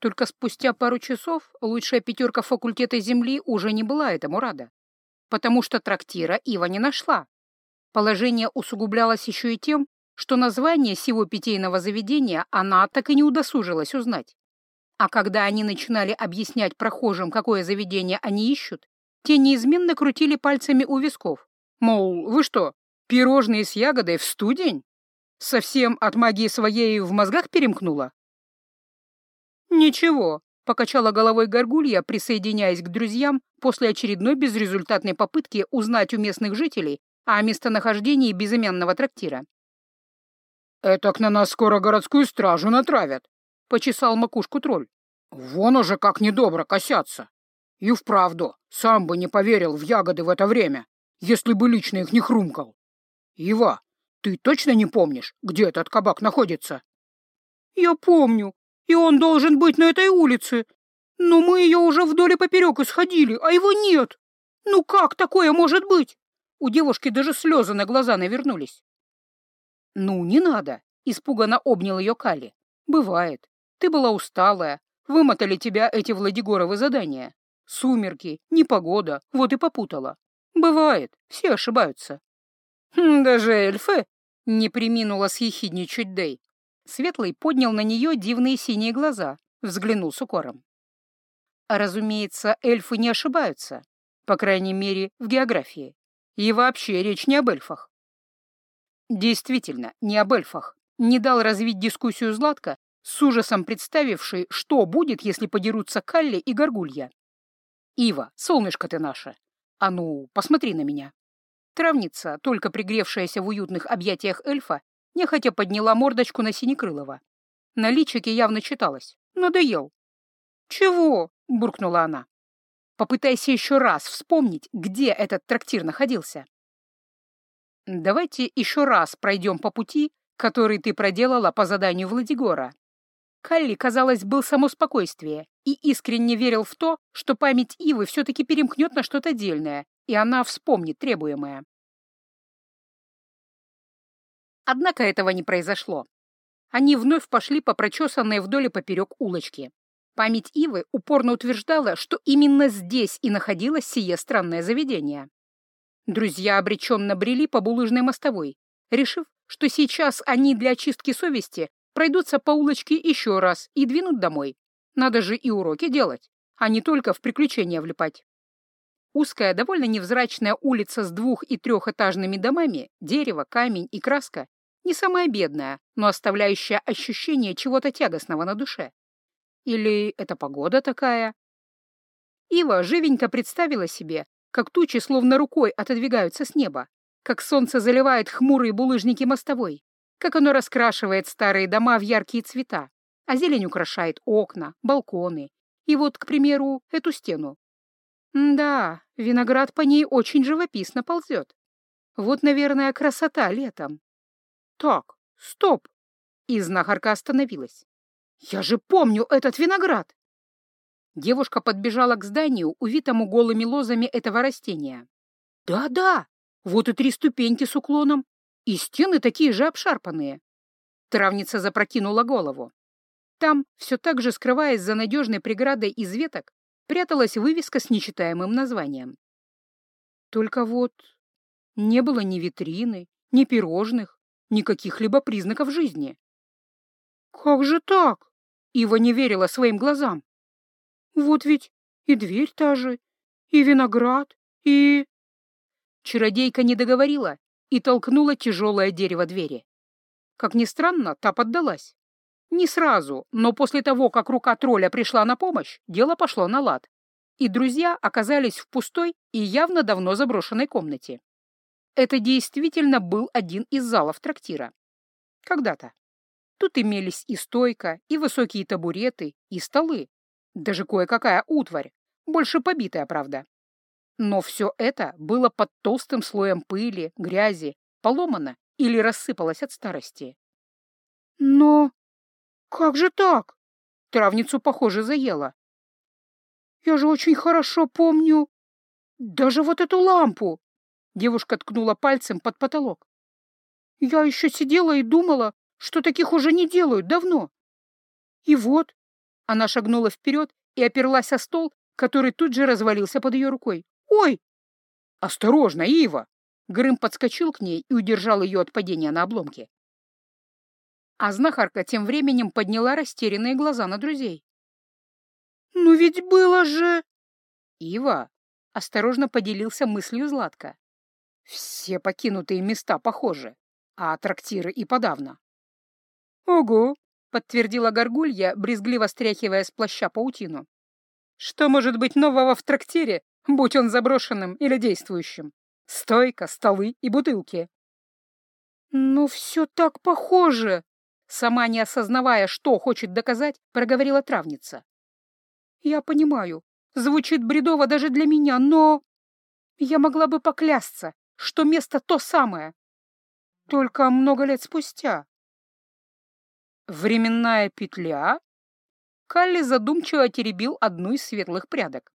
Только спустя пару часов лучшая пятерка факультета Земли уже не была этому рада, потому что трактира Ива не нашла. Положение усугублялось еще и тем, что название сего питейного заведения она так и не удосужилась узнать. А когда они начинали объяснять прохожим, какое заведение они ищут, те неизменно крутили пальцами у висков. Мол, вы что, пирожные с ягодой в студень? Совсем от магии своей в мозгах перемкнула? «Ничего», — покачала головой горгулья, присоединяясь к друзьям после очередной безрезультатной попытки узнать у местных жителей о местонахождении безымянного трактира. «Этак на нас скоро городскую стражу натравят», — почесал макушку тролль. «Вон уже как недобро косятся. И вправду, сам бы не поверил в ягоды в это время, если бы лично их не хрумкал. Ива, ты точно не помнишь, где этот кабак находится?» «Я помню», и он должен быть на этой улице. Но мы ее уже вдоль и поперек исходили, а его нет. Ну как такое может быть? У девушки даже слезы на глаза навернулись. Ну, не надо, испуганно обнял ее Кали. Бывает. Ты была усталая, вымотали тебя эти Владигоровы задания. Сумерки, непогода, вот и попутала. Бывает, все ошибаются. Хм, даже эльфы, не приминула съехидничать Дэй. Светлый поднял на нее дивные синие глаза, взглянул с укором. Разумеется, эльфы не ошибаются, по крайней мере, в географии. И вообще речь не об эльфах. Действительно, не об эльфах. Не дал развить дискуссию Златка, с ужасом представивший, что будет, если подерутся Калли и Горгулья. «Ива, солнышко ты наше! А ну, посмотри на меня!» Травница, только пригревшаяся в уютных объятиях эльфа, нехотя подняла мордочку на Синекрылова. На личике явно читалось. «Надоел». «Чего?» — буркнула она. «Попытайся еще раз вспомнить, где этот трактир находился». «Давайте еще раз пройдем по пути, который ты проделала по заданию Владигора». Калли, казалось, был само и искренне верил в то, что память Ивы все-таки перемкнет на что-то дельное, и она вспомнит требуемое. Однако этого не произошло. Они вновь пошли по прочесанной вдоль и поперек улочке. Память Ивы упорно утверждала, что именно здесь и находилось сие странное заведение. Друзья обреченно брели по булыжной мостовой, решив, что сейчас они для очистки совести пройдутся по улочке еще раз и двинут домой. Надо же и уроки делать, а не только в приключения влипать. Узкая, довольно невзрачная улица с двух- и трехэтажными домами, дерево, камень и краска не самая бедная, но оставляющая ощущение чего-то тягостного на душе. Или это погода такая? Ива живенько представила себе, как тучи словно рукой отодвигаются с неба, как солнце заливает хмурые булыжники мостовой, как оно раскрашивает старые дома в яркие цвета, а зелень украшает окна, балконы и вот, к примеру, эту стену. да, виноград по ней очень живописно ползет. Вот, наверное, красота летом. Так, стоп. И знахарка остановилась. Я же помню этот виноград. Девушка подбежала к зданию, увитому голыми лозами этого растения. Да-да, вот и три ступеньки с уклоном, и стены такие же обшарпанные. Травница запрокинула голову. Там, все так же скрываясь за надежной преградой из веток, пряталась вывеска с нечитаемым названием. Только вот не было ни витрины, ни пирожных, никаких либо признаков жизни. «Как же так?» — Ива не верила своим глазам. «Вот ведь и дверь та же, и виноград, и...» Чародейка не договорила и толкнула тяжелое дерево двери. Как ни странно, та поддалась. Не сразу, но после того, как рука тролля пришла на помощь, дело пошло на лад, и друзья оказались в пустой и явно давно заброшенной комнате. Это действительно был один из залов трактира. Когда-то. Тут имелись и стойка, и высокие табуреты, и столы. Даже кое-какая утварь, больше побитая, правда. Но все это было под толстым слоем пыли, грязи, поломано или рассыпалось от старости. Но как же так? Травницу, похоже, заело. Я же очень хорошо помню даже вот эту лампу. Девушка ткнула пальцем под потолок. Я еще сидела и думала, что таких уже не делают давно. И вот, Она шагнула вперед и оперлась о стол, который тут же развалился под ее рукой. «Ой!» «Осторожно, Ива!» Грым подскочил к ней и удержал ее от падения на обломки. А знахарка тем временем подняла растерянные глаза на друзей. «Ну ведь было же...» «Ива!» — осторожно поделился мыслью Златка. «Все покинутые места похожи, а трактиры и подавно». «Ого!» — подтвердила горгулья, брезгливо стряхивая с плаща паутину. «Что может быть нового в трактире, будь он заброшенным или действующим? Стойка, столы и бутылки». «Ну, все так похоже!» Сама не осознавая, что хочет доказать, проговорила травница. «Я понимаю, звучит бредово даже для меня, но... Я могла бы поклясться, что место то самое. Только много лет спустя». «Временная петля?» Калли задумчиво теребил одну из светлых прядок.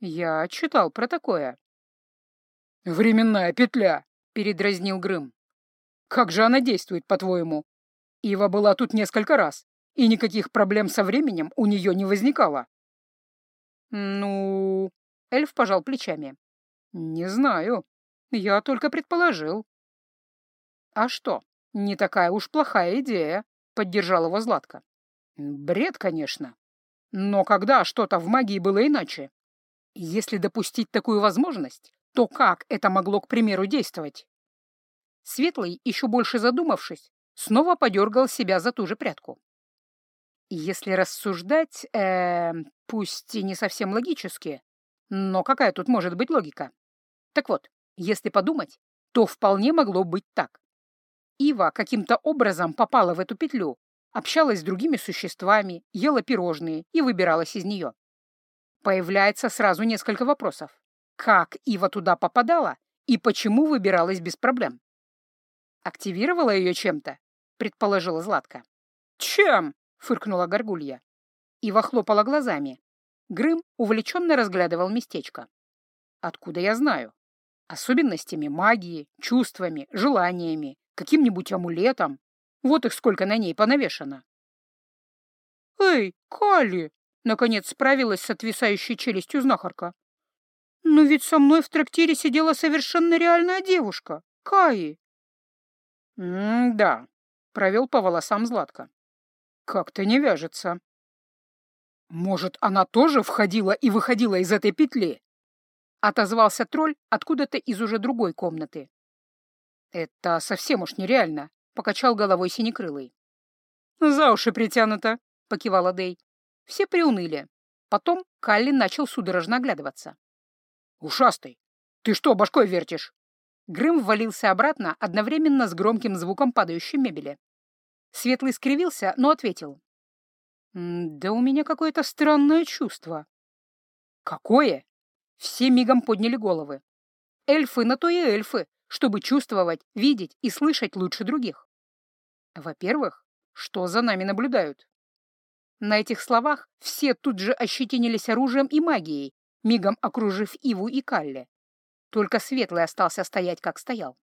«Я читал про такое». «Временная петля», — передразнил Грым. «Как же она действует, по-твоему? Ива была тут несколько раз, и никаких проблем со временем у нее не возникало». «Ну...» — эльф пожал плечами. «Не знаю. Я только предположил». «А что, не такая уж плохая идея», — поддержал его Златка. «Бред, конечно. Но когда что-то в магии было иначе? Если допустить такую возможность, то как это могло, к примеру, действовать?» Светлый, еще больше задумавшись, снова подергал себя за ту же прядку. Если рассуждать, э, пусть и не совсем логически, но какая тут может быть логика? Так вот, если подумать, то вполне могло быть так. Ива каким-то образом попала в эту петлю, общалась с другими существами, ела пирожные и выбиралась из нее. Появляется сразу несколько вопросов. Как Ива туда попадала и почему выбиралась без проблем? Активировала ее чем-то? Предположила Златка. Чем? Фыркнула Горгулья. Ива хлопала глазами. Грым увлеченно разглядывал местечко. Откуда я знаю? Особенностями магии, чувствами, желаниями, каким-нибудь амулетом. Вот их сколько на ней понавешено. «Эй, Кали!» — наконец справилась с отвисающей челюстью знахарка. «Но ведь со мной в трактире сидела совершенно реальная девушка, Каи». «М-да», — провел по волосам Златка. «Как-то не вяжется». «Может, она тоже входила и выходила из этой петли?» — отозвался тролль откуда-то из уже другой комнаты. «Это совсем уж нереально», — покачал головой синекрылый. «За уши притянуто», — покивала Дэй. Все приуныли. Потом Калли начал судорожно оглядываться. «Ушастый, ты что башкой вертишь?» Грым ввалился обратно одновременно с громким звуком падающей мебели. Светлый скривился, но ответил. «Да у меня какое-то странное чувство». «Какое?» Все мигом подняли головы. Эльфы на то и эльфы, чтобы чувствовать, видеть и слышать лучше других. Во-первых, что за нами наблюдают? На этих словах все тут же ощетинились оружием и магией, мигом окружив Иву и Калли. Только Светлый остался стоять, как стоял.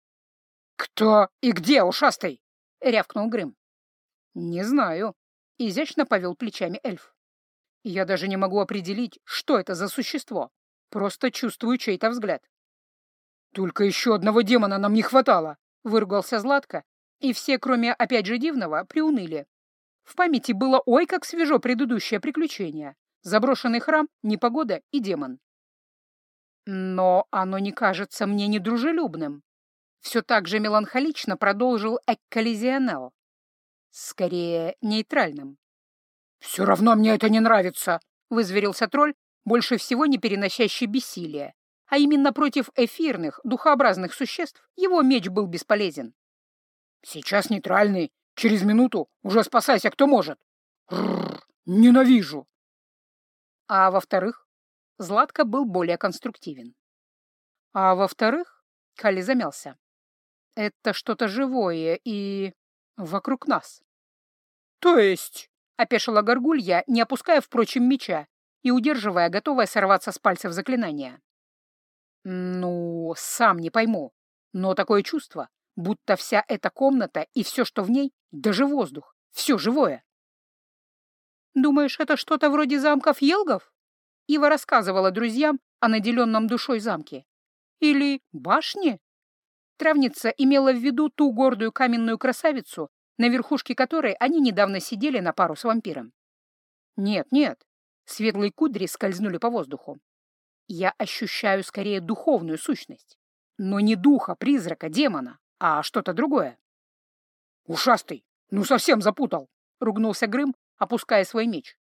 «Кто и где, ушастый?» — рявкнул Грым. «Не знаю», — изящно повел плечами эльф. «Я даже не могу определить, что это за существо. Просто чувствую чей-то взгляд. «Только еще одного демона нам не хватало!» — выругался Златко, и все, кроме опять же дивного, приуныли. В памяти было ой как свежо предыдущее приключение. Заброшенный храм, непогода и демон. Но оно не кажется мне недружелюбным. Все так же меланхолично продолжил Экколизионел. Скорее, нейтральным. «Все равно мне это не нравится», — вызверился тролль, больше всего не переносящий бессилие, а именно против эфирных, духообразных существ его меч был бесполезен. «Сейчас нейтральный, через минуту уже спасайся, кто может!» Рррр, «Ненавижу!» А во-вторых, Златко был более конструктивен. А во-вторых, Кали замялся. Это что-то живое и... вокруг нас. То есть, — опешила горгулья, не опуская, впрочем, меча и удерживая, готовая сорваться с пальцев заклинания. Ну, сам не пойму, но такое чувство, будто вся эта комната и все, что в ней, даже воздух, все живое. Думаешь, это что-то вроде замков Елгов? Ива рассказывала друзьям о наделенном душой замке. Или башне? Травница имела в виду ту гордую каменную красавицу, на верхушке которой они недавно сидели на пару с вампиром. Нет, нет, светлые кудри скользнули по воздуху. Я ощущаю скорее духовную сущность, но не духа, призрака, демона, а что-то другое. «Ушастый, ну совсем запутал!» — ругнулся Грым, опуская свой меч.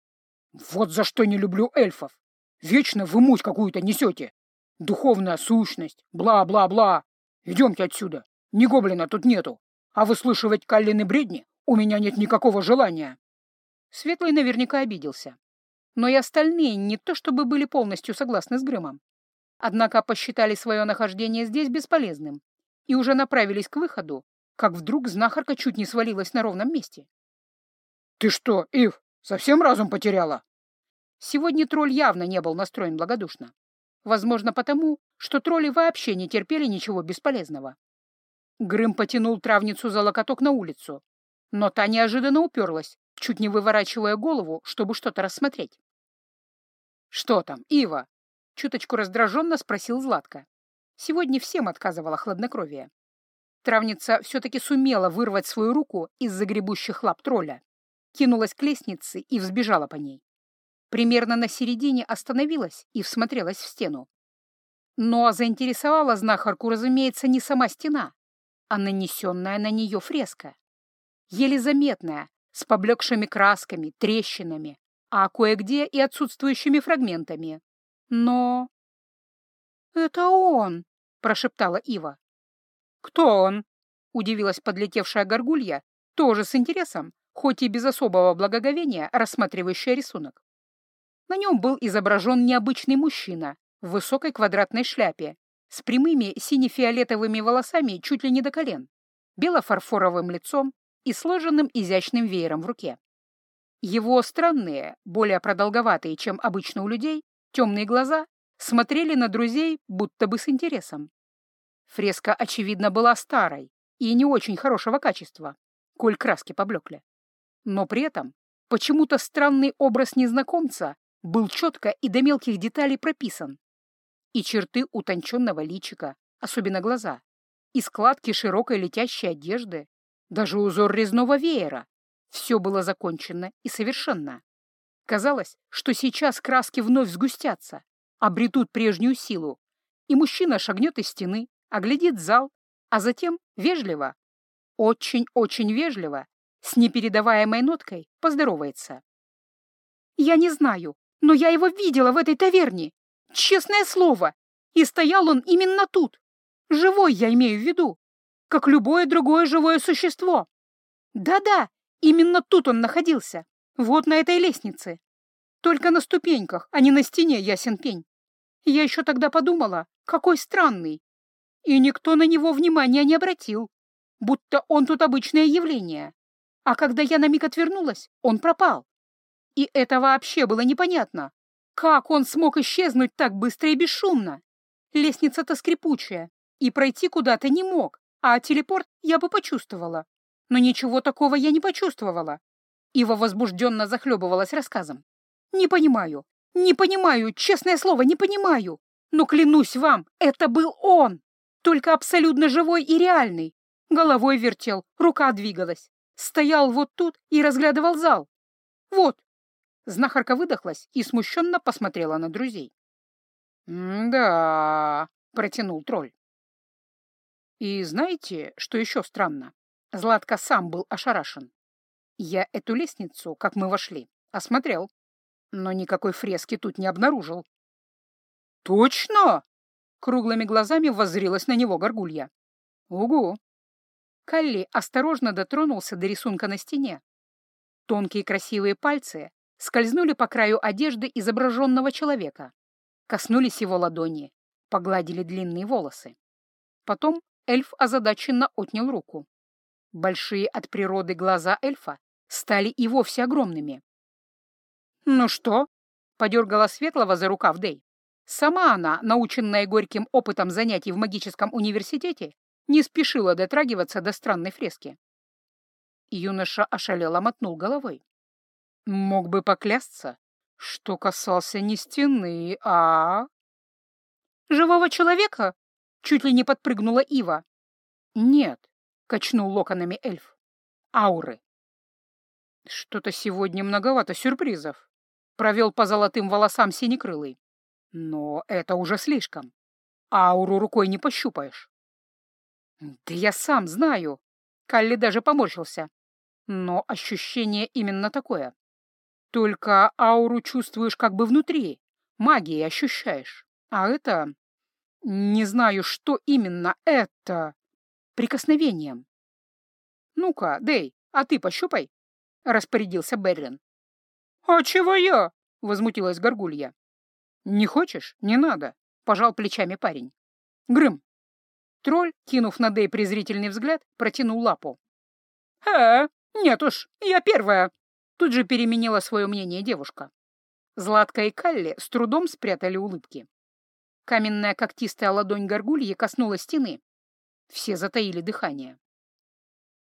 «Вот за что не люблю эльфов! Вечно вы муть какую-то несете! Духовная сущность, бла-бла-бла! Идемте отсюда! Ни гоблина тут нету, а выслушивать Каллины бредни у меня нет никакого желания!» Светлый наверняка обиделся. Но и остальные не то чтобы были полностью согласны с Грымом. Однако посчитали свое нахождение здесь бесполезным и уже направились к выходу, как вдруг знахарка чуть не свалилась на ровном месте. «Ты что, Ив, совсем разум потеряла?» Сегодня тролль явно не был настроен благодушно. Возможно, потому, что тролли вообще не терпели ничего бесполезного. Грым потянул травницу за локоток на улицу, но та неожиданно уперлась, чуть не выворачивая голову, чтобы что-то рассмотреть. «Что там, Ива?» — чуточку раздраженно спросил Златко. Сегодня всем отказывала хладнокровие. Травница все-таки сумела вырвать свою руку из загребущих лап тролля, кинулась к лестнице и взбежала по ней. Примерно на середине остановилась и всмотрелась в стену. Но заинтересовала знахарку, разумеется, не сама стена, а нанесенная на нее фреска. Еле заметная, с поблекшими красками, трещинами, а кое-где и отсутствующими фрагментами. Но... «Это он!» — прошептала Ива. «Кто он?» — удивилась подлетевшая горгулья, тоже с интересом, хоть и без особого благоговения, рассматривающая рисунок. На нем был изображен необычный мужчина в высокой квадратной шляпе, с прямыми сине-фиолетовыми волосами чуть ли не до колен, бело-фарфоровым лицом и сложенным изящным веером в руке. Его странные, более продолговатые, чем обычно у людей, темные глаза смотрели на друзей будто бы с интересом. Фреска, очевидно, была старой и не очень хорошего качества, коль краски поблекли. Но при этом почему-то странный образ незнакомца был четко и до мелких деталей прописан. И черты утонченного личика, особенно глаза, и складки широкой летящей одежды, даже узор резного веера. Все было закончено и совершенно. Казалось, что сейчас краски вновь сгустятся, обретут прежнюю силу, и мужчина шагнет из стены, оглядит зал, а затем вежливо, очень-очень вежливо, с непередаваемой ноткой поздоровается. «Я не знаю, но я его видела в этой таверне. Честное слово. И стоял он именно тут. Живой я имею в виду. Как любое другое живое существо. Да-да, именно тут он находился. Вот на этой лестнице. Только на ступеньках, а не на стене, ясен пень. Я еще тогда подумала, какой странный. И никто на него внимания не обратил, будто он тут обычное явление. А когда я на миг отвернулась, он пропал. И это вообще было непонятно. Как он смог исчезнуть так быстро и бесшумно? Лестница-то скрипучая, и пройти куда-то не мог, а телепорт я бы почувствовала. Но ничего такого я не почувствовала. Ива возбужденно захлебывалась рассказом. «Не понимаю, не понимаю, честное слово, не понимаю. Но клянусь вам, это был он. Только абсолютно живой и реальный. Головой вертел, рука двигалась. Стоял вот тут и разглядывал зал. Вот. Знахарка выдохлась и смущенно посмотрела на друзей. «Да», — протянул тролль. И знаете, что еще странно? Златко сам был ошарашен. Я эту лестницу, как мы вошли, осмотрел но никакой фрески тут не обнаружил. «Точно?» — круглыми глазами воззрилась на него горгулья. «Угу!» Калли осторожно дотронулся до рисунка на стене. Тонкие красивые пальцы скользнули по краю одежды изображенного человека, коснулись его ладони, погладили длинные волосы. Потом эльф озадаченно отнял руку. Большие от природы глаза эльфа стали и вовсе огромными. «Ну что?» — подергала Светлого за рукав Дэй. Сама она, наученная горьким опытом занятий в магическом университете, не спешила дотрагиваться до странной фрески. Юноша ошалело мотнул головой. Мог бы поклясться, что касался не стены, а... «Живого человека?» — чуть ли не подпрыгнула Ива. «Нет», — качнул локонами эльф. «Ауры». «Что-то сегодня многовато сюрпризов», — провел по золотым волосам синекрылый. «Но это уже слишком. Ауру рукой не пощупаешь». «Да я сам знаю», — Калли даже поморщился. «Но ощущение именно такое. Только ауру чувствуешь как бы внутри, магией ощущаешь. А это... Не знаю, что именно это... Прикосновением. «Ну-ка, Дэй, а ты пощупай», — распорядился Беррин. «А чего я?» — возмутилась Горгулья. «Не хочешь? Не надо», — пожал плечами парень. «Грым». Тролль, кинув на Дэй презрительный взгляд, протянул лапу. «Э, нет уж, я первая», Тут же переменила свое мнение девушка. Златка и Калли с трудом спрятали улыбки. Каменная когтистая ладонь горгульи коснулась стены. Все затаили дыхание.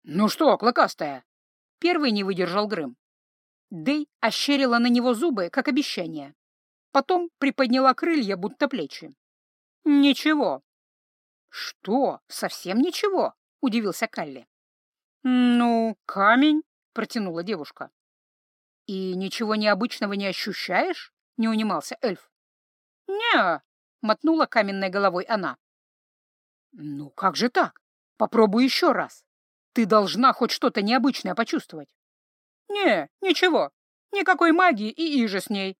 «Ну что, клыкастая?» Первый не выдержал Грым. Дэй ощерила на него зубы, как обещание. Потом приподняла крылья, будто плечи. «Ничего». «Что? Совсем ничего?» — удивился Калли. «Ну, камень», — протянула девушка. «И ничего необычного не ощущаешь?» — не унимался эльф. не мотнула каменной головой она. «Ну как же так? Попробуй еще раз. Ты должна хоть что-то необычное почувствовать». «Не, ничего. Никакой магии и иже с ней».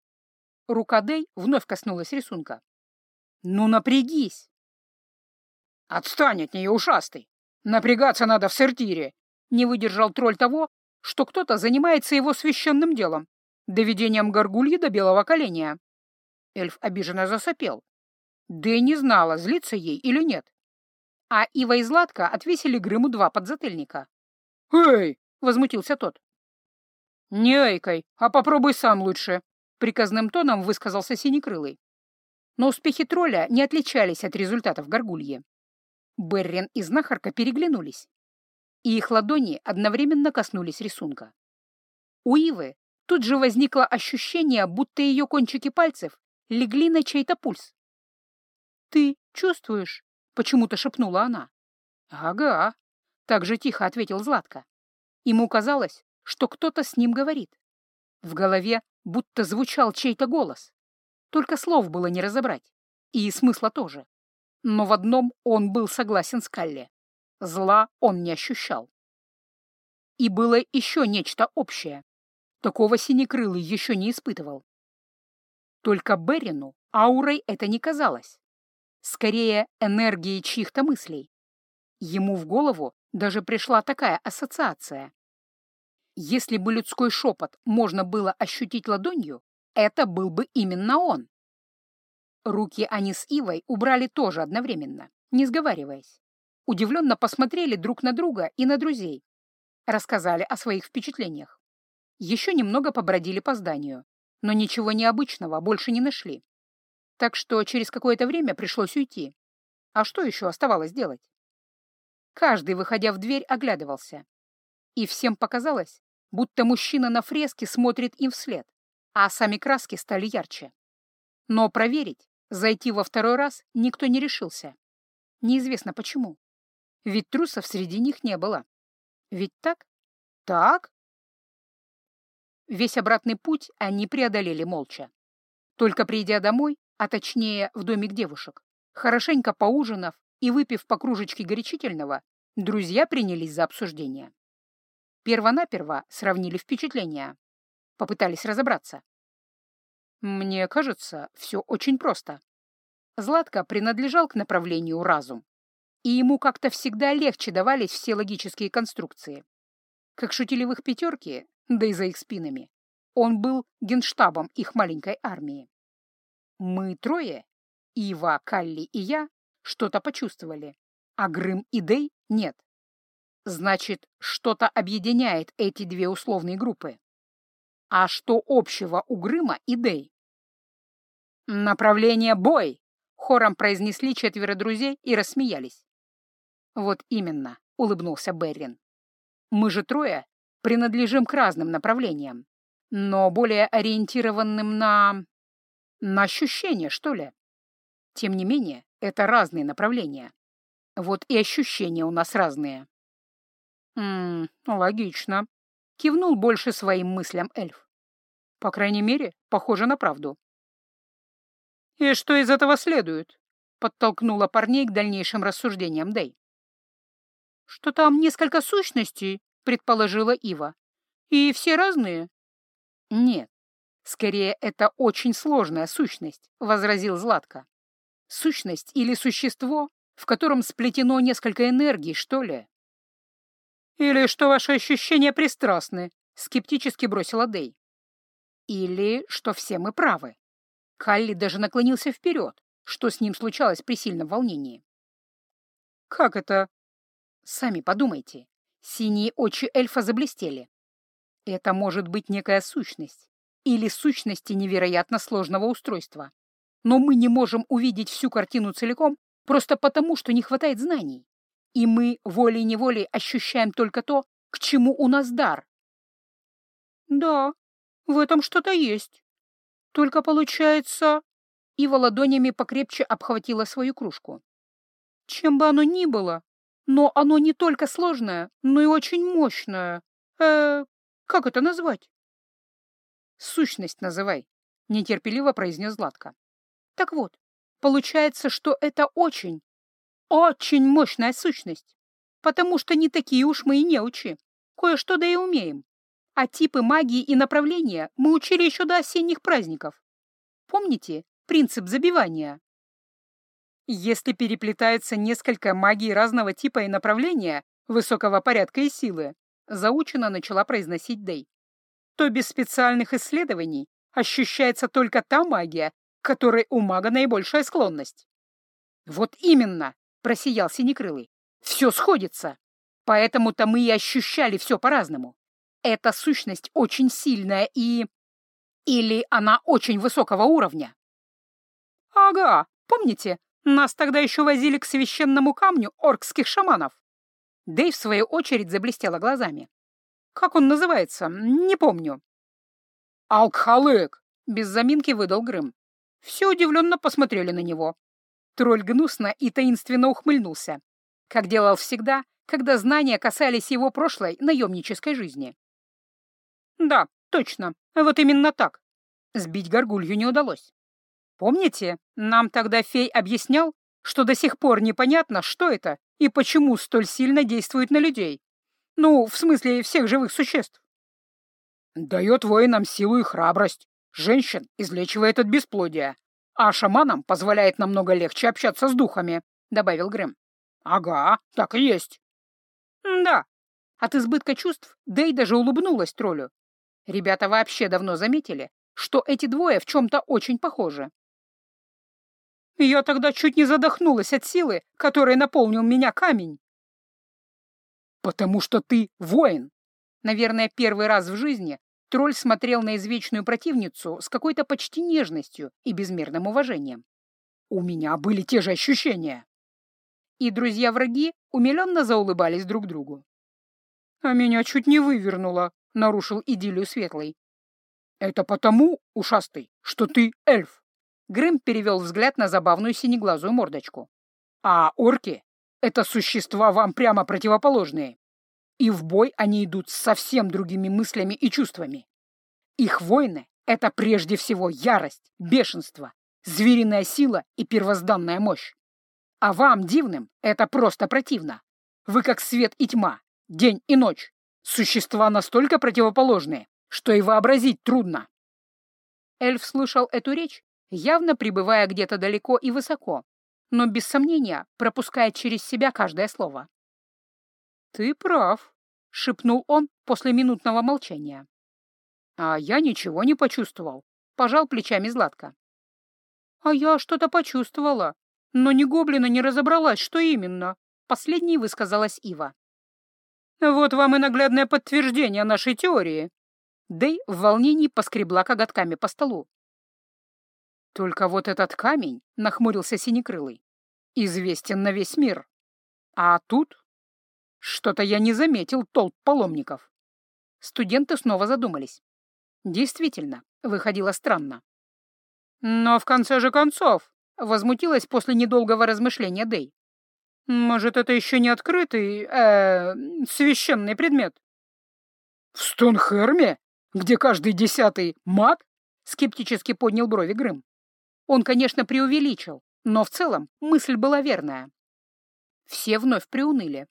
Рука Дэй вновь коснулась рисунка. «Ну напрягись!» «Отстань от нее, ушастый! Напрягаться надо в сортире!» Не выдержал тролль того, что кто-то занимается его священным делом, доведением горгульи до белого коленя. Эльф обиженно засопел. Да и не знала, злиться ей или нет. А Ива и Златка отвесили Грыму два подзатыльника. «Эй!» — возмутился тот. «Не эйкой, а попробуй сам лучше», — приказным тоном высказался Синекрылый. Но успехи тролля не отличались от результатов горгульи. Беррин и знахарка переглянулись и их ладони одновременно коснулись рисунка. У Ивы тут же возникло ощущение, будто ее кончики пальцев легли на чей-то пульс. «Ты чувствуешь?» — почему-то шепнула она. «Ага», — так же тихо ответил Златко. Ему казалось, что кто-то с ним говорит. В голове будто звучал чей-то голос. Только слов было не разобрать, и смысла тоже. Но в одном он был согласен с Калле. Зла он не ощущал. И было еще нечто общее. Такого синекрылый еще не испытывал. Только Берину аурой это не казалось. Скорее, энергией чьих-то мыслей. Ему в голову даже пришла такая ассоциация. Если бы людской шепот можно было ощутить ладонью, это был бы именно он. Руки они с Ивой убрали тоже одновременно, не сговариваясь удивленно посмотрели друг на друга и на друзей, рассказали о своих впечатлениях. Еще немного побродили по зданию, но ничего необычного больше не нашли. Так что через какое-то время пришлось уйти. А что еще оставалось делать? Каждый, выходя в дверь, оглядывался. И всем показалось, будто мужчина на фреске смотрит им вслед, а сами краски стали ярче. Но проверить, зайти во второй раз никто не решился. Неизвестно почему. Ведь трусов среди них не было. Ведь так? Так? Весь обратный путь они преодолели молча. Только придя домой, а точнее в домик девушек, хорошенько поужинав и выпив по кружечке горячительного, друзья принялись за обсуждение. Первонаперво сравнили впечатления. Попытались разобраться. Мне кажется, все очень просто. Златко принадлежал к направлению разум, и ему как-то всегда легче давались все логические конструкции. Как шутили в их пятерке, да и за их спинами, он был генштабом их маленькой армии. Мы трое, Ива, Калли и я, что-то почувствовали, а Грым и Дей нет. Значит, что-то объединяет эти две условные группы. А что общего у Грыма и Дей? «Направление бой!» — хором произнесли четверо друзей и рассмеялись. «Вот именно», — улыбнулся Беррин. «Мы же трое принадлежим к разным направлениям, но более ориентированным на... на ощущения, что ли. Тем не менее, это разные направления. Вот и ощущения у нас разные. «Ммм, логично», — кивнул больше своим мыслям эльф. «По крайней мере, похоже на правду». «И что из этого следует?» — подтолкнула парней к дальнейшим рассуждениям Дэй. «Что там несколько сущностей», — предположила Ива. «И все разные?» «Нет, скорее это очень сложная сущность», — возразил Златко. «Сущность или существо, в котором сплетено несколько энергий, что ли?» «Или что ваши ощущения пристрастны», — скептически бросила Дэй. «Или что все мы правы». Калли даже наклонился вперед, что с ним случалось при сильном волнении. «Как это?» «Сами подумайте. Синие очи эльфа заблестели. Это может быть некая сущность или сущности невероятно сложного устройства. Но мы не можем увидеть всю картину целиком просто потому, что не хватает знаний. И мы волей-неволей ощущаем только то, к чему у нас дар. Да, в этом что-то есть. Только получается... Ива ладонями покрепче обхватила свою кружку. Чем бы оно ни было, но оно не только сложное, но и очень мощное. Э, как это назвать? Сущность называй, нетерпеливо произнес Златко. Так вот, получается, что это очень, очень мощная сущность, потому что не такие уж мы и не учи. Кое-что да и умеем. А типы магии и направления мы учили еще до осенних праздников. Помните принцип забивания? Если переплетается несколько магий разного типа и направления, высокого порядка и силы, заучено начала произносить Дэй, то без специальных исследований ощущается только та магия, которой у мага наибольшая склонность. Вот именно, просиял Синекрылый, все сходится. Поэтому-то мы и ощущали все по-разному. Эта сущность очень сильная и... Или она очень высокого уровня. Ага, помните, нас тогда еще возили к священному камню оркских шаманов. Дэйв, в свою очередь, заблестела глазами. Как он называется? Не помню. Алкхалык! Без заминки выдал Грым. Все удивленно посмотрели на него. Тролль гнусно и таинственно ухмыльнулся, как делал всегда, когда знания касались его прошлой наемнической жизни. Да, точно, вот именно так. Сбить горгулью не удалось. Помните, нам тогда фей объяснял, что до сих пор непонятно, что это и почему столь сильно действует на людей? Ну, в смысле всех живых существ. Дает воинам силу и храбрость, женщин излечивает от бесплодия, а шаманам позволяет намного легче общаться с духами, — добавил Грэм. Ага, так и есть. Да. От избытка чувств Дэй даже улыбнулась троллю. Ребята вообще давно заметили, что эти двое в чем-то очень похожи. Я тогда чуть не задохнулась от силы, которой наполнил меня камень. Потому что ты воин. Наверное, первый раз в жизни тролль смотрел на извечную противницу с какой-то почти нежностью и безмерным уважением. У меня были те же ощущения. И друзья-враги умиленно заулыбались друг другу. «А меня чуть не вывернуло», — нарушил идиллию Светлый. «Это потому, ушастый, что ты эльф. Грэм перевел взгляд на забавную синеглазую мордочку. «А орки — это существа вам прямо противоположные. И в бой они идут с совсем другими мыслями и чувствами. Их войны — это прежде всего ярость, бешенство, звериная сила и первозданная мощь. А вам, дивным, это просто противно. Вы как свет и тьма, день и ночь. Существа настолько противоположные, что и вообразить трудно. Эльф слышал эту речь явно пребывая где-то далеко и высоко, но без сомнения пропуская через себя каждое слово. «Ты прав», — шепнул он после минутного молчания. «А я ничего не почувствовал», — пожал плечами Златко. «А я что-то почувствовала, но ни гоблина не разобралась, что именно», — последней высказалась Ива. «Вот вам и наглядное подтверждение нашей теории». Дэй в волнении поскребла коготками по столу. Только вот этот камень, — нахмурился Синекрылый, — известен на весь мир. А тут что-то я не заметил толп паломников. Студенты снова задумались. Действительно, выходило странно. Но в конце же концов, возмутилась после недолгого размышления Дэй. Может, это еще не открытый, э, священный предмет? В Стонхерме, где каждый десятый маг? Скептически поднял брови Грым. Он, конечно, преувеличил, но в целом мысль была верная. Все вновь приуныли.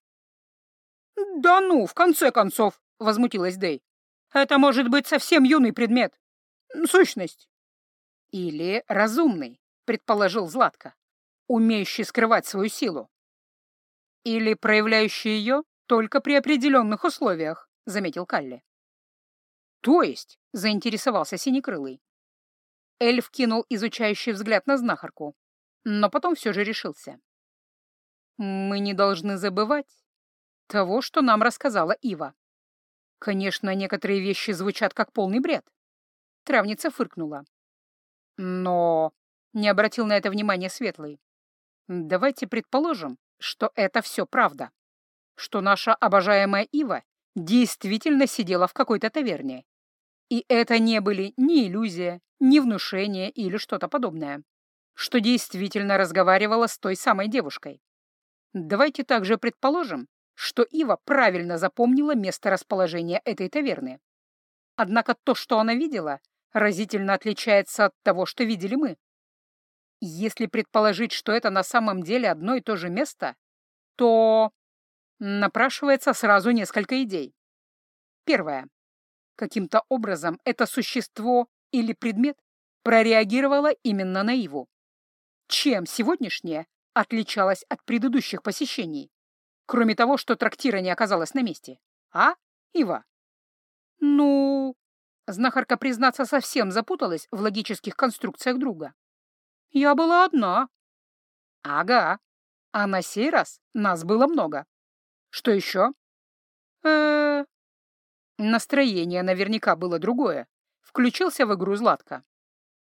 «Да ну, в конце концов!» — возмутилась Дэй. «Это может быть совсем юный предмет. Сущность». «Или разумный», — предположил Златко, умеющий скрывать свою силу. «Или проявляющий ее только при определенных условиях», — заметил Калли. «То есть?» — заинтересовался Синекрылый. Эльф кинул изучающий взгляд на знахарку, но потом все же решился. «Мы не должны забывать того, что нам рассказала Ива. Конечно, некоторые вещи звучат как полный бред». Травница фыркнула. «Но...» — не обратил на это внимания Светлый. «Давайте предположим, что это все правда, что наша обожаемая Ива действительно сидела в какой-то таверне. И это не были ни иллюзия, ни внушение или что-то подобное, что действительно разговаривала с той самой девушкой. Давайте также предположим, что Ива правильно запомнила место расположения этой таверны. Однако то, что она видела, разительно отличается от того, что видели мы. Если предположить, что это на самом деле одно и то же место, то напрашивается сразу несколько идей. Первое. Каким-то образом это существо или предмет прореагировало именно на его. Чем сегодняшнее отличалось от предыдущих посещений? Кроме того, что трактира не оказалась на месте. А, Ива? Ну, знахарка, признаться, совсем запуталась в логических конструкциях друга. Я была одна. Ага. А на сей раз нас было много. Что еще? -э Настроение наверняка было другое. Включился в игру Златка.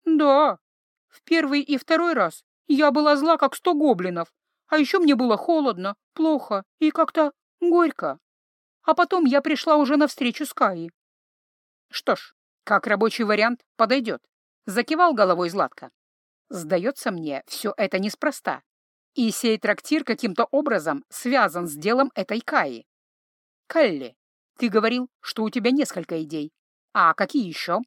Да, в первый и второй раз я была зла, как сто гоблинов, а еще мне было холодно, плохо и как-то горько. А потом я пришла уже на встречу с Каей. Что ж, как рабочий вариант, подойдет. Закивал головой Златка. Сдается мне, все это неспроста. И сей трактир каким-то образом связан с делом этой Каи. Калли, ты говорил, что у тебя несколько идей. А какие еще?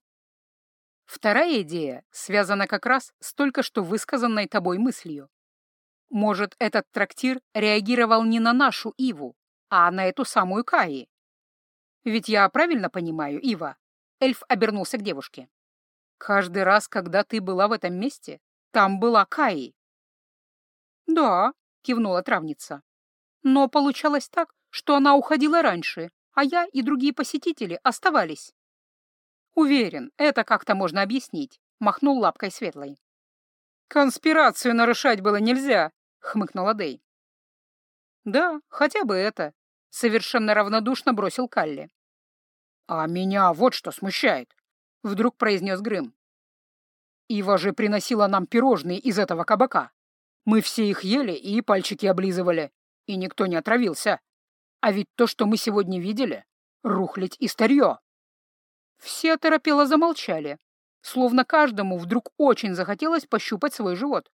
Вторая идея связана как раз с только что высказанной тобой мыслью. Может, этот трактир реагировал не на нашу Иву, а на эту самую Каи? Ведь я правильно понимаю, Ива? Эльф обернулся к девушке. Каждый раз, когда ты была в этом месте, там была Каи. Да, кивнула травница. Но получалось так, что она уходила раньше, а я и другие посетители оставались. Уверен, это как-то можно объяснить, махнул лапкой светлой. Конспирацию нарушать было нельзя, хмыкнула Дэй. Да, хотя бы это, совершенно равнодушно бросил Калли. А меня вот что смущает, вдруг произнес Грым. Ива же приносила нам пирожные из этого кабака. Мы все их ели и пальчики облизывали, и никто не отравился. А ведь то, что мы сегодня видели, рухлить и старье. Все оторопело замолчали, словно каждому вдруг очень захотелось пощупать свой живот.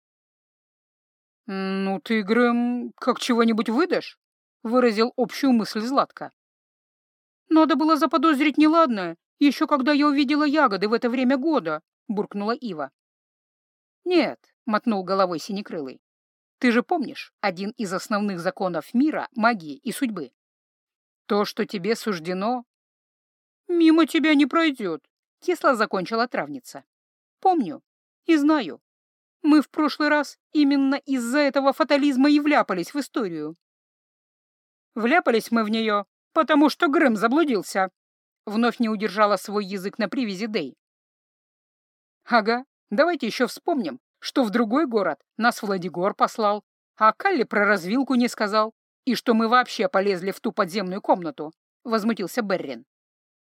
«Ну ты, Грэм, как чего-нибудь выдашь?» — выразил общую мысль Златка. «Надо было заподозрить неладное, еще когда я увидела ягоды в это время года», — буркнула Ива. «Нет», — мотнул головой Синекрылый. «Ты же помнишь один из основных законов мира, магии и судьбы? То, что тебе суждено, «Мимо тебя не пройдет», — кисло закончила травница. «Помню и знаю. Мы в прошлый раз именно из-за этого фатализма и вляпались в историю». «Вляпались мы в нее, потому что Грэм заблудился», — вновь не удержала свой язык на привязи Дэй. «Ага, давайте еще вспомним, что в другой город нас Владигор послал, а Калли про развилку не сказал, и что мы вообще полезли в ту подземную комнату», — возмутился Беррин.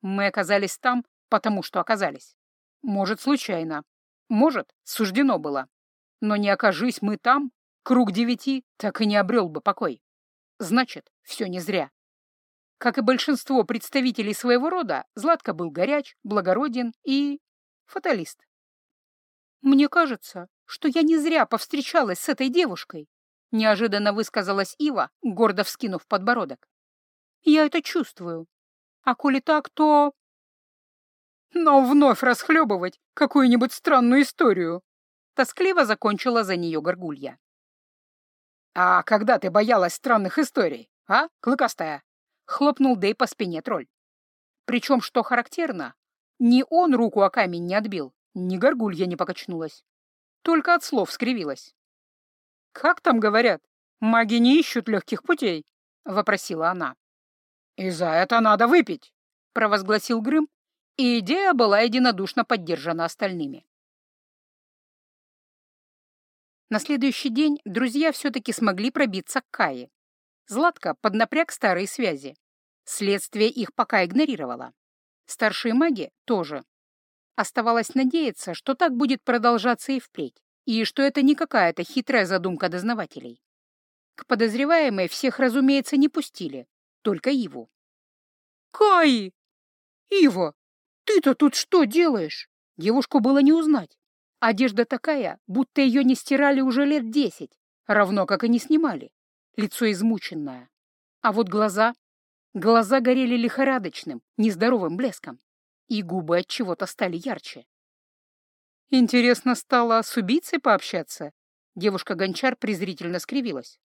Мы оказались там, потому что оказались. Может, случайно. Может, суждено было. Но не окажись мы там, круг девяти так и не обрел бы покой. Значит, все не зря. Как и большинство представителей своего рода, Златко был горяч, благороден и... фаталист. «Мне кажется, что я не зря повстречалась с этой девушкой», неожиданно высказалась Ива, гордо вскинув подбородок. «Я это чувствую. А коли так, то...» «Но вновь расхлебывать какую-нибудь странную историю!» Тоскливо закончила за нее горгулья. «А когда ты боялась странных историй, а, клыкастая?» — хлопнул Дэй по спине тролль. Причем, что характерно, ни он руку о камень не отбил, ни горгулья не покачнулась. Только от слов скривилась. «Как там говорят? Маги не ищут легких путей?» — вопросила она. «И за это надо выпить!» — провозгласил Грым, и идея была единодушно поддержана остальными. На следующий день друзья все-таки смогли пробиться к Кае. Златка поднапряг старые связи. Следствие их пока игнорировало. Старшие маги тоже. Оставалось надеяться, что так будет продолжаться и впредь, и что это не какая-то хитрая задумка дознавателей. К подозреваемой всех, разумеется, не пустили, только Иву. «Каи! Ива, ты-то тут что делаешь?» Девушку было не узнать. Одежда такая, будто ее не стирали уже лет десять, равно как и не снимали. Лицо измученное. А вот глаза... Глаза горели лихорадочным, нездоровым блеском, и губы от чего-то стали ярче. Интересно стало с убийцей пообщаться? Девушка-гончар презрительно скривилась.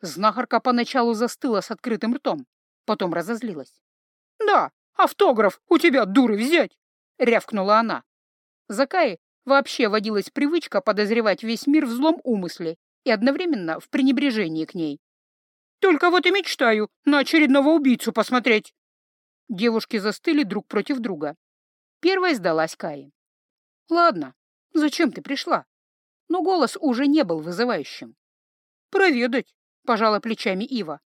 Знахарка поначалу застыла с открытым ртом, потом разозлилась. «Да, автограф у тебя, дуры, взять!» — рявкнула она. Закаи Вообще водилась привычка подозревать весь мир в злом умысле и одновременно в пренебрежении к ней. «Только вот и мечтаю на очередного убийцу посмотреть!» Девушки застыли друг против друга. Первая сдалась Каи. «Ладно, зачем ты пришла?» Но голос уже не был вызывающим. «Проведать», — пожала плечами Ива.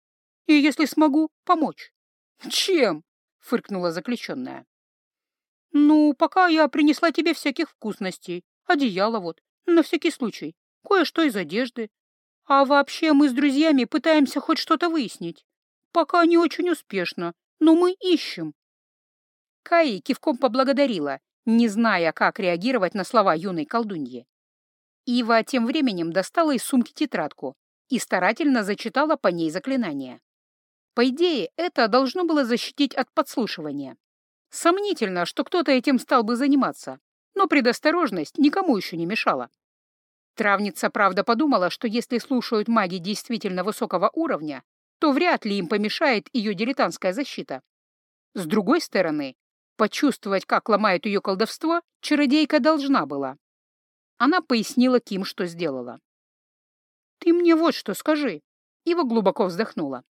«И если смогу, помочь». «Чем?» — фыркнула заключенная. «Ну, пока я принесла тебе всяких вкусностей. Одеяло вот, на всякий случай. Кое-что из одежды. А вообще мы с друзьями пытаемся хоть что-то выяснить. Пока не очень успешно, но мы ищем». Каи кивком поблагодарила, не зная, как реагировать на слова юной колдуньи. Ива тем временем достала из сумки тетрадку и старательно зачитала по ней заклинание. По идее, это должно было защитить от подслушивания. Сомнительно, что кто-то этим стал бы заниматься, но предосторожность никому еще не мешала. Травница, правда, подумала, что если слушают маги действительно высокого уровня, то вряд ли им помешает ее дилетантская защита. С другой стороны, почувствовать, как ломает ее колдовство, чародейка должна была. Она пояснила Ким, что сделала. «Ты мне вот что скажи», — Ива глубоко вздохнула.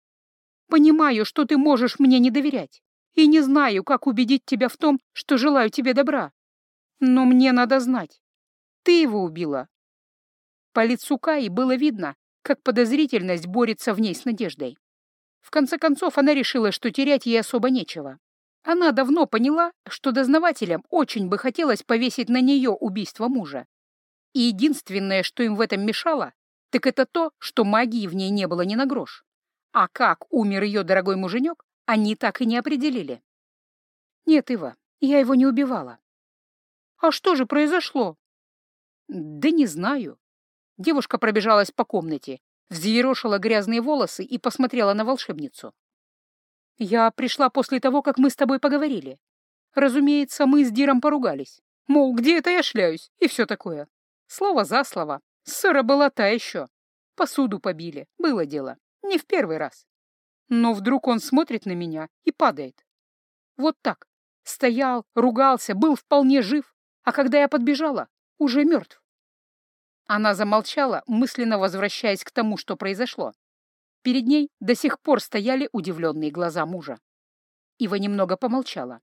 «Понимаю, что ты можешь мне не доверять, и не знаю, как убедить тебя в том, что желаю тебе добра. Но мне надо знать. Ты его убила. По лицу Каи было видно, как подозрительность борется в ней с надеждой. В конце концов, она решила, что терять ей особо нечего. Она давно поняла, что дознавателям очень бы хотелось повесить на нее убийство мужа. И единственное, что им в этом мешало, так это то, что магии в ней не было ни на грош. А как умер ее дорогой муженек, они так и не определили. Нет, Ива, я его не убивала. А что же произошло? Да не знаю. Девушка пробежалась по комнате, взъерошила грязные волосы и посмотрела на волшебницу. Я пришла после того, как мы с тобой поговорили. Разумеется, мы с Диром поругались. Мол, где это я шляюсь? И все такое. Слово за слово. Ссора была та еще. Посуду побили. Было дело. Не в первый раз. Но вдруг он смотрит на меня и падает. Вот так. Стоял, ругался, был вполне жив, а когда я подбежала, уже мертв. Она замолчала, мысленно возвращаясь к тому, что произошло. Перед ней до сих пор стояли удивленные глаза мужа. Ива немного помолчала.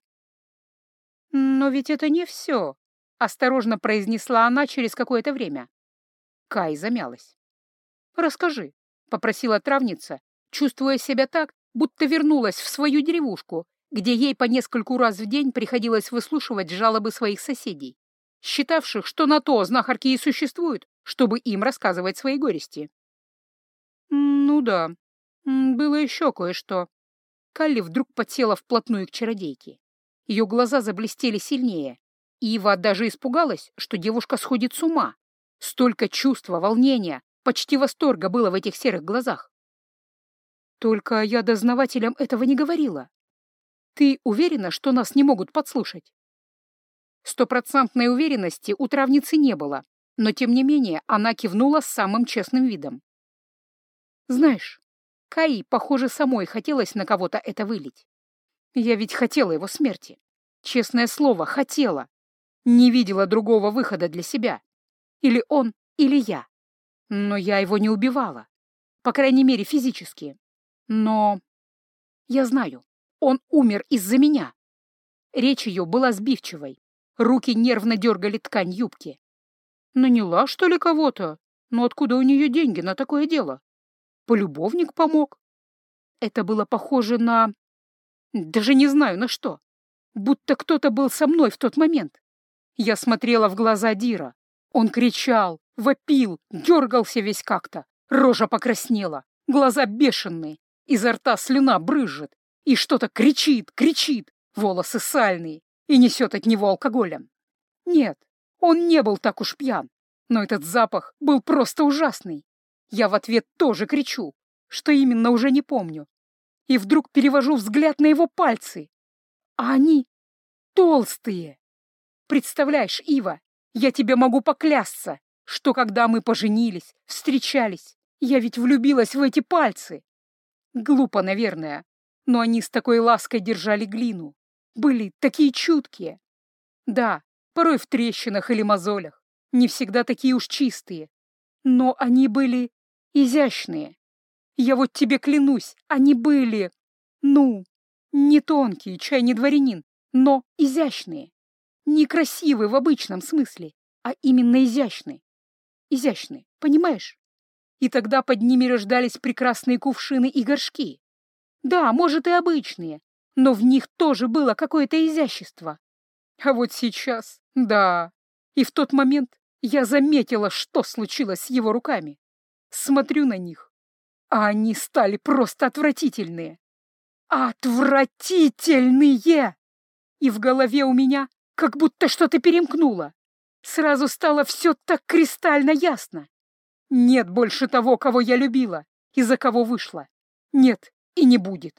«Но ведь это не все», — осторожно произнесла она через какое-то время. Кай замялась. «Расскажи», — попросила травница, чувствуя себя так, будто вернулась в свою деревушку, где ей по нескольку раз в день приходилось выслушивать жалобы своих соседей, считавших, что на то знахарки и существуют, чтобы им рассказывать свои горести. «Ну да, было еще кое-что». Калли вдруг подсела вплотную к чародейке. Ее глаза заблестели сильнее. Ива даже испугалась, что девушка сходит с ума. Столько чувства, волнения, почти восторга было в этих серых глазах. Только я дознавателям этого не говорила. Ты уверена, что нас не могут подслушать? Стопроцентной уверенности у травницы не было, но тем не менее она кивнула с самым честным видом. Знаешь, Каи, похоже, самой хотелось на кого-то это вылить. Я ведь хотела его смерти. Честное слово, хотела. Не видела другого выхода для себя. Или он, или я. Но я его не убивала. По крайней мере, физически. Но я знаю, он умер из-за меня. Речь ее была сбивчивой. Руки нервно дергали ткань юбки. Наняла, что ли, кого-то? Но откуда у нее деньги на такое дело? Полюбовник помог. Это было похоже на... Даже не знаю на что. Будто кто-то был со мной в тот момент. Я смотрела в глаза Дира. Он кричал, вопил, дергался весь как-то. Рожа покраснела, глаза бешеные, изо рта слюна брызжет. И что-то кричит, кричит, волосы сальные, и несет от него алкоголем. Нет, он не был так уж пьян, но этот запах был просто ужасный. Я в ответ тоже кричу, что именно уже не помню. И вдруг перевожу взгляд на его пальцы. А они толстые. Представляешь, Ива, я тебе могу поклясться, что когда мы поженились, встречались, я ведь влюбилась в эти пальцы. Глупо, наверное, но они с такой лаской держали глину. Были такие чуткие. Да, порой в трещинах или мозолях, не всегда такие уж чистые, но они были изящные. Я вот тебе клянусь, они были, ну, не тонкие, чай не дворянин, но изящные. Не красивые в обычном смысле, а именно изящные. Изящные, понимаешь? И тогда под ними рождались прекрасные кувшины и горшки. Да, может, и обычные, но в них тоже было какое-то изящество. А вот сейчас, да. И в тот момент я заметила, что случилось с его руками. Смотрю на них, а они стали просто отвратительные. Отвратительные! И в голове у меня как будто что-то перемкнуло. Сразу стало все так кристально ясно. Нет больше того, кого я любила и за кого вышла. Нет и не будет.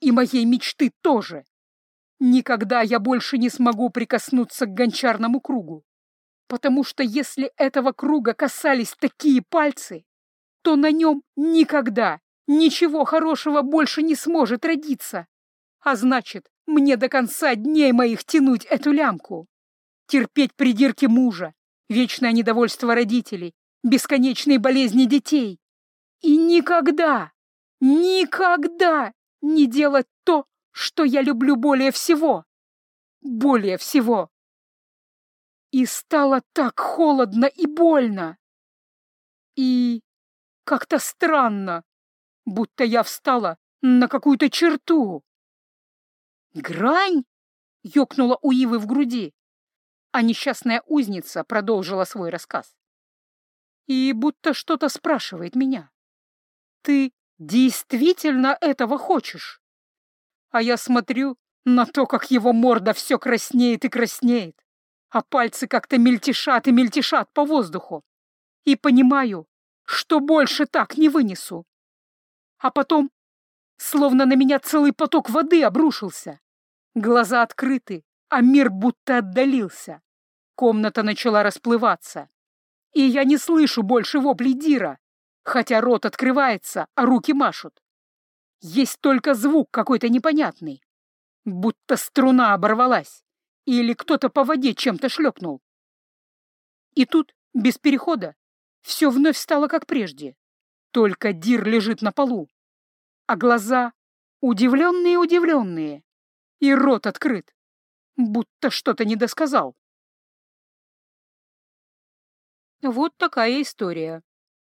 И моей мечты тоже. Никогда я больше не смогу прикоснуться к гончарному кругу. Потому что если этого круга касались такие пальцы, то на нем никогда ничего хорошего больше не сможет родиться. А значит, мне до конца дней моих тянуть эту лямку. Терпеть придирки мужа, вечное недовольство родителей, бесконечные болезни детей. И никогда, никогда не делать то, что я люблю более всего. Более всего. И стало так холодно и больно. И как-то странно, будто я встала на какую-то черту. «Грань!» — ёкнула у Ивы в груди, а несчастная узница продолжила свой рассказ. И будто что-то спрашивает меня. «Ты действительно этого хочешь?» А я смотрю на то, как его морда все краснеет и краснеет, а пальцы как-то мельтешат и мельтешат по воздуху, и понимаю, что больше так не вынесу. А потом, словно на меня целый поток воды обрушился. Глаза открыты, а мир будто отдалился. Комната начала расплываться. И я не слышу больше воплей Дира, хотя рот открывается, а руки машут. Есть только звук какой-то непонятный, будто струна оборвалась, или кто-то по воде чем-то шлепнул. И тут, без перехода, все вновь стало как прежде. Только Дир лежит на полу, а глаза удивленные-удивленные, и рот открыт, будто что-то недосказал. Вот такая история.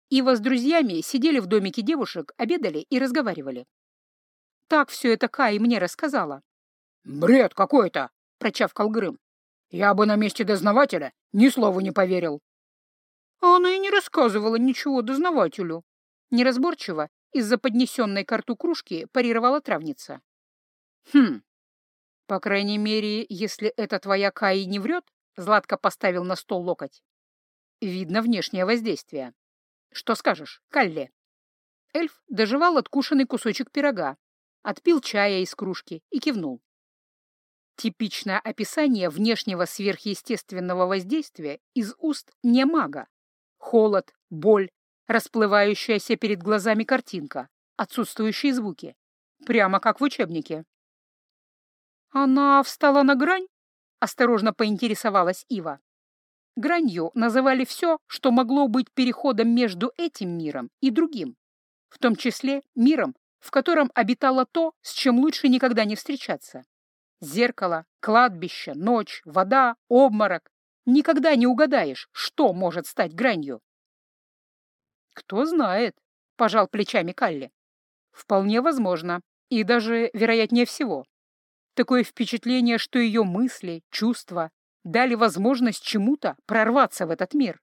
Ива с друзьями сидели в домике девушек, обедали и разговаривали. Так все это Кай мне рассказала. «Бред какой-то!» — прочавкал Грым. «Я бы на месте дознавателя ни слова не поверил». А она и не рассказывала ничего дознавателю. Неразборчиво из-за поднесенной к рту кружки парировала травница. Хм, по крайней мере, если эта твоя Каи не врет, Златко поставил на стол локоть. Видно внешнее воздействие. Что скажешь, Калле? Эльф доживал откушенный кусочек пирога, отпил чая из кружки и кивнул. Типичное описание внешнего сверхъестественного воздействия из уст не мага. Холод, боль, расплывающаяся перед глазами картинка, отсутствующие звуки. Прямо как в учебнике. «Она встала на грань?» — осторожно поинтересовалась Ива. Гранью называли все, что могло быть переходом между этим миром и другим, в том числе миром, в котором обитало то, с чем лучше никогда не встречаться. Зеркало, кладбище, ночь, вода, обморок. Никогда не угадаешь, что может стать гранью. «Кто знает», — пожал плечами Калли. «Вполне возможно, и даже вероятнее всего. Такое впечатление, что ее мысли, чувства дали возможность чему-то прорваться в этот мир.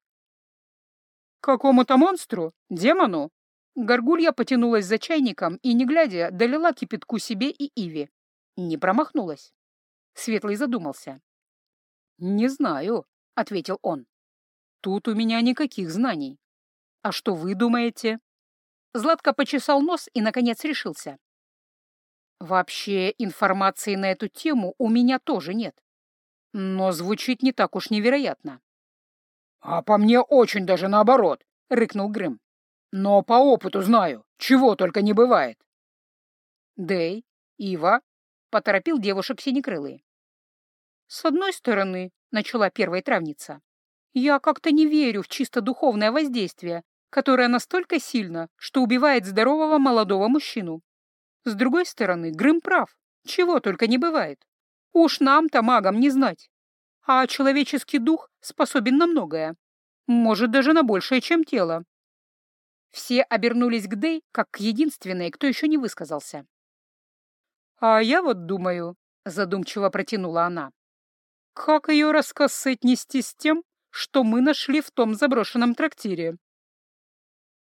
«Какому-то монстру? Демону?» Горгулья потянулась за чайником и, не глядя, долила кипятку себе и Иве. Не промахнулась. Светлый задумался. «Не знаю», — ответил он. «Тут у меня никаких знаний. А что вы думаете?» Златко почесал нос и, наконец, решился. Вообще, информации на эту тему у меня тоже нет. Но звучит не так уж невероятно. «А по мне очень даже наоборот», — рыкнул Грым. «Но по опыту знаю, чего только не бывает». «Дэй, Ива», — поторопил девушек синекрылые. «С одной стороны», — начала первая травница, «я как-то не верю в чисто духовное воздействие, которое настолько сильно, что убивает здорового молодого мужчину. С другой стороны, Грым прав. Чего только не бывает. Уж нам-то, магам, не знать. А человеческий дух способен на многое. Может, даже на большее, чем тело. Все обернулись к Дэй, как к единственной, кто еще не высказался. «А я вот думаю», — задумчиво протянула она, «как ее рассказ соотнести с тем, что мы нашли в том заброшенном трактире?»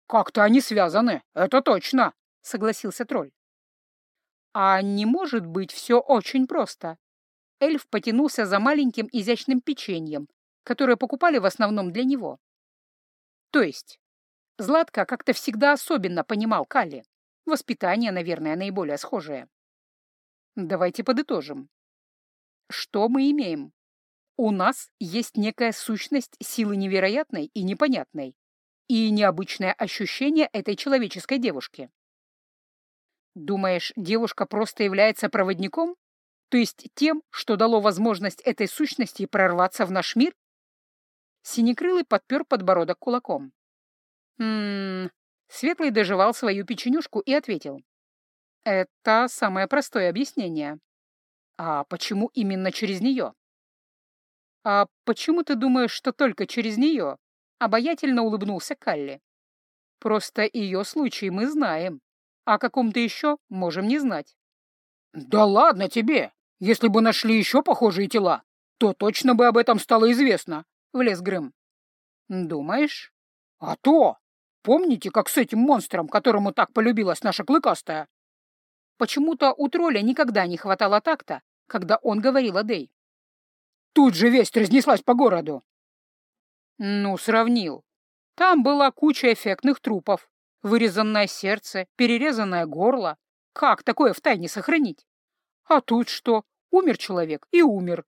«Как-то они связаны, это точно», — согласился тролль. А не может быть все очень просто. Эльф потянулся за маленьким изящным печеньем, которое покупали в основном для него. То есть, Златко как-то всегда особенно понимал Калли. Воспитание, наверное, наиболее схожее. Давайте подытожим. Что мы имеем? У нас есть некая сущность силы невероятной и непонятной, и необычное ощущение этой человеческой девушки. Думаешь, девушка просто является проводником? То есть тем, что дало возможность этой сущности прорваться в наш мир? Синекрылый подпер подбородок кулаком. Ммм... Светлый доживал свою печенюшку и ответил. Это самое простое объяснение. А почему именно через нее? А почему ты думаешь, что только через нее? Обаятельно улыбнулся Калли. Просто ее случай мы знаем. О каком-то еще можем не знать. «Да ладно тебе! Если бы нашли еще похожие тела, то точно бы об этом стало известно», — влез Грым. «Думаешь?» «А то! Помните, как с этим монстром, которому так полюбилась наша клыкастая?» Почему-то у тролля никогда не хватало такта, когда он говорил о Дэй. Тут же весть разнеслась по городу. Ну, сравнил. Там была куча эффектных трупов, Вырезанное сердце, перерезанное горло. Как такое в тайне сохранить? А тут что? Умер человек и умер.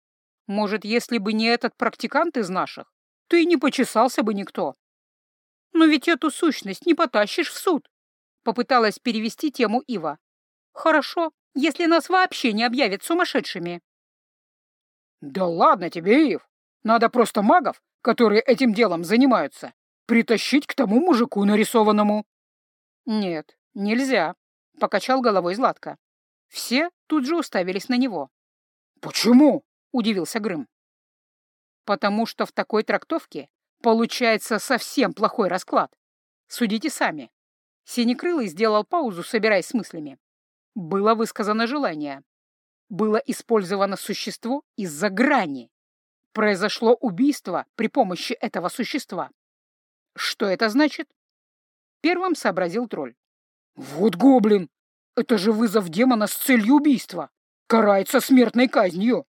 Может, если бы не этот практикант из наших, то и не почесался бы никто. Но ведь эту сущность не потащишь в суд. Попыталась перевести тему Ива. Хорошо, если нас вообще не объявят сумасшедшими. Да ладно тебе, Ив. Надо просто магов, которые этим делом занимаются, притащить к тому мужику нарисованному. «Нет, нельзя», — покачал головой Златко. Все тут же уставились на него. «Почему?» — удивился Грым. «Потому что в такой трактовке получается совсем плохой расклад. Судите сами». Синекрылый сделал паузу, собираясь с мыслями. Было высказано желание. Было использовано существо из-за грани. Произошло убийство при помощи этого существа. Что это значит? Первым сообразил тролль. Вот гоблин! Это же вызов демона с целью убийства. Карается смертной казнью.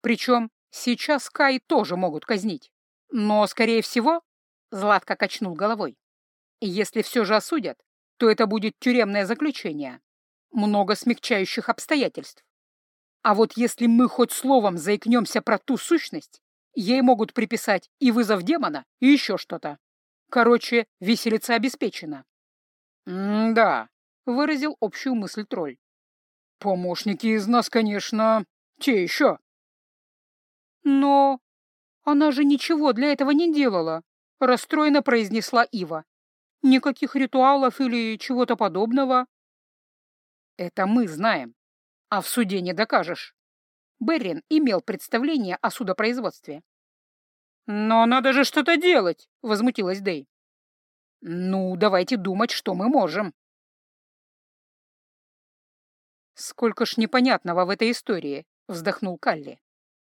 Причем сейчас Кай тоже могут казнить. Но, скорее всего, Златко качнул головой. Если все же осудят, то это будет тюремное заключение. Много смягчающих обстоятельств. А вот если мы хоть словом заикнемся про ту сущность, ей могут приписать и вызов демона, и еще что-то. Короче, виселица обеспечена. «М-да», — выразил общую мысль тролль. «Помощники из нас, конечно, те еще». «Но она же ничего для этого не делала», — расстроенно произнесла Ива. «Никаких ритуалов или чего-то подобного». «Это мы знаем, а в суде не докажешь». Беррин имел представление о судопроизводстве. «Но надо же что-то делать!» — возмутилась Дэй. «Ну, давайте думать, что мы можем». «Сколько ж непонятного в этой истории», — вздохнул Калли.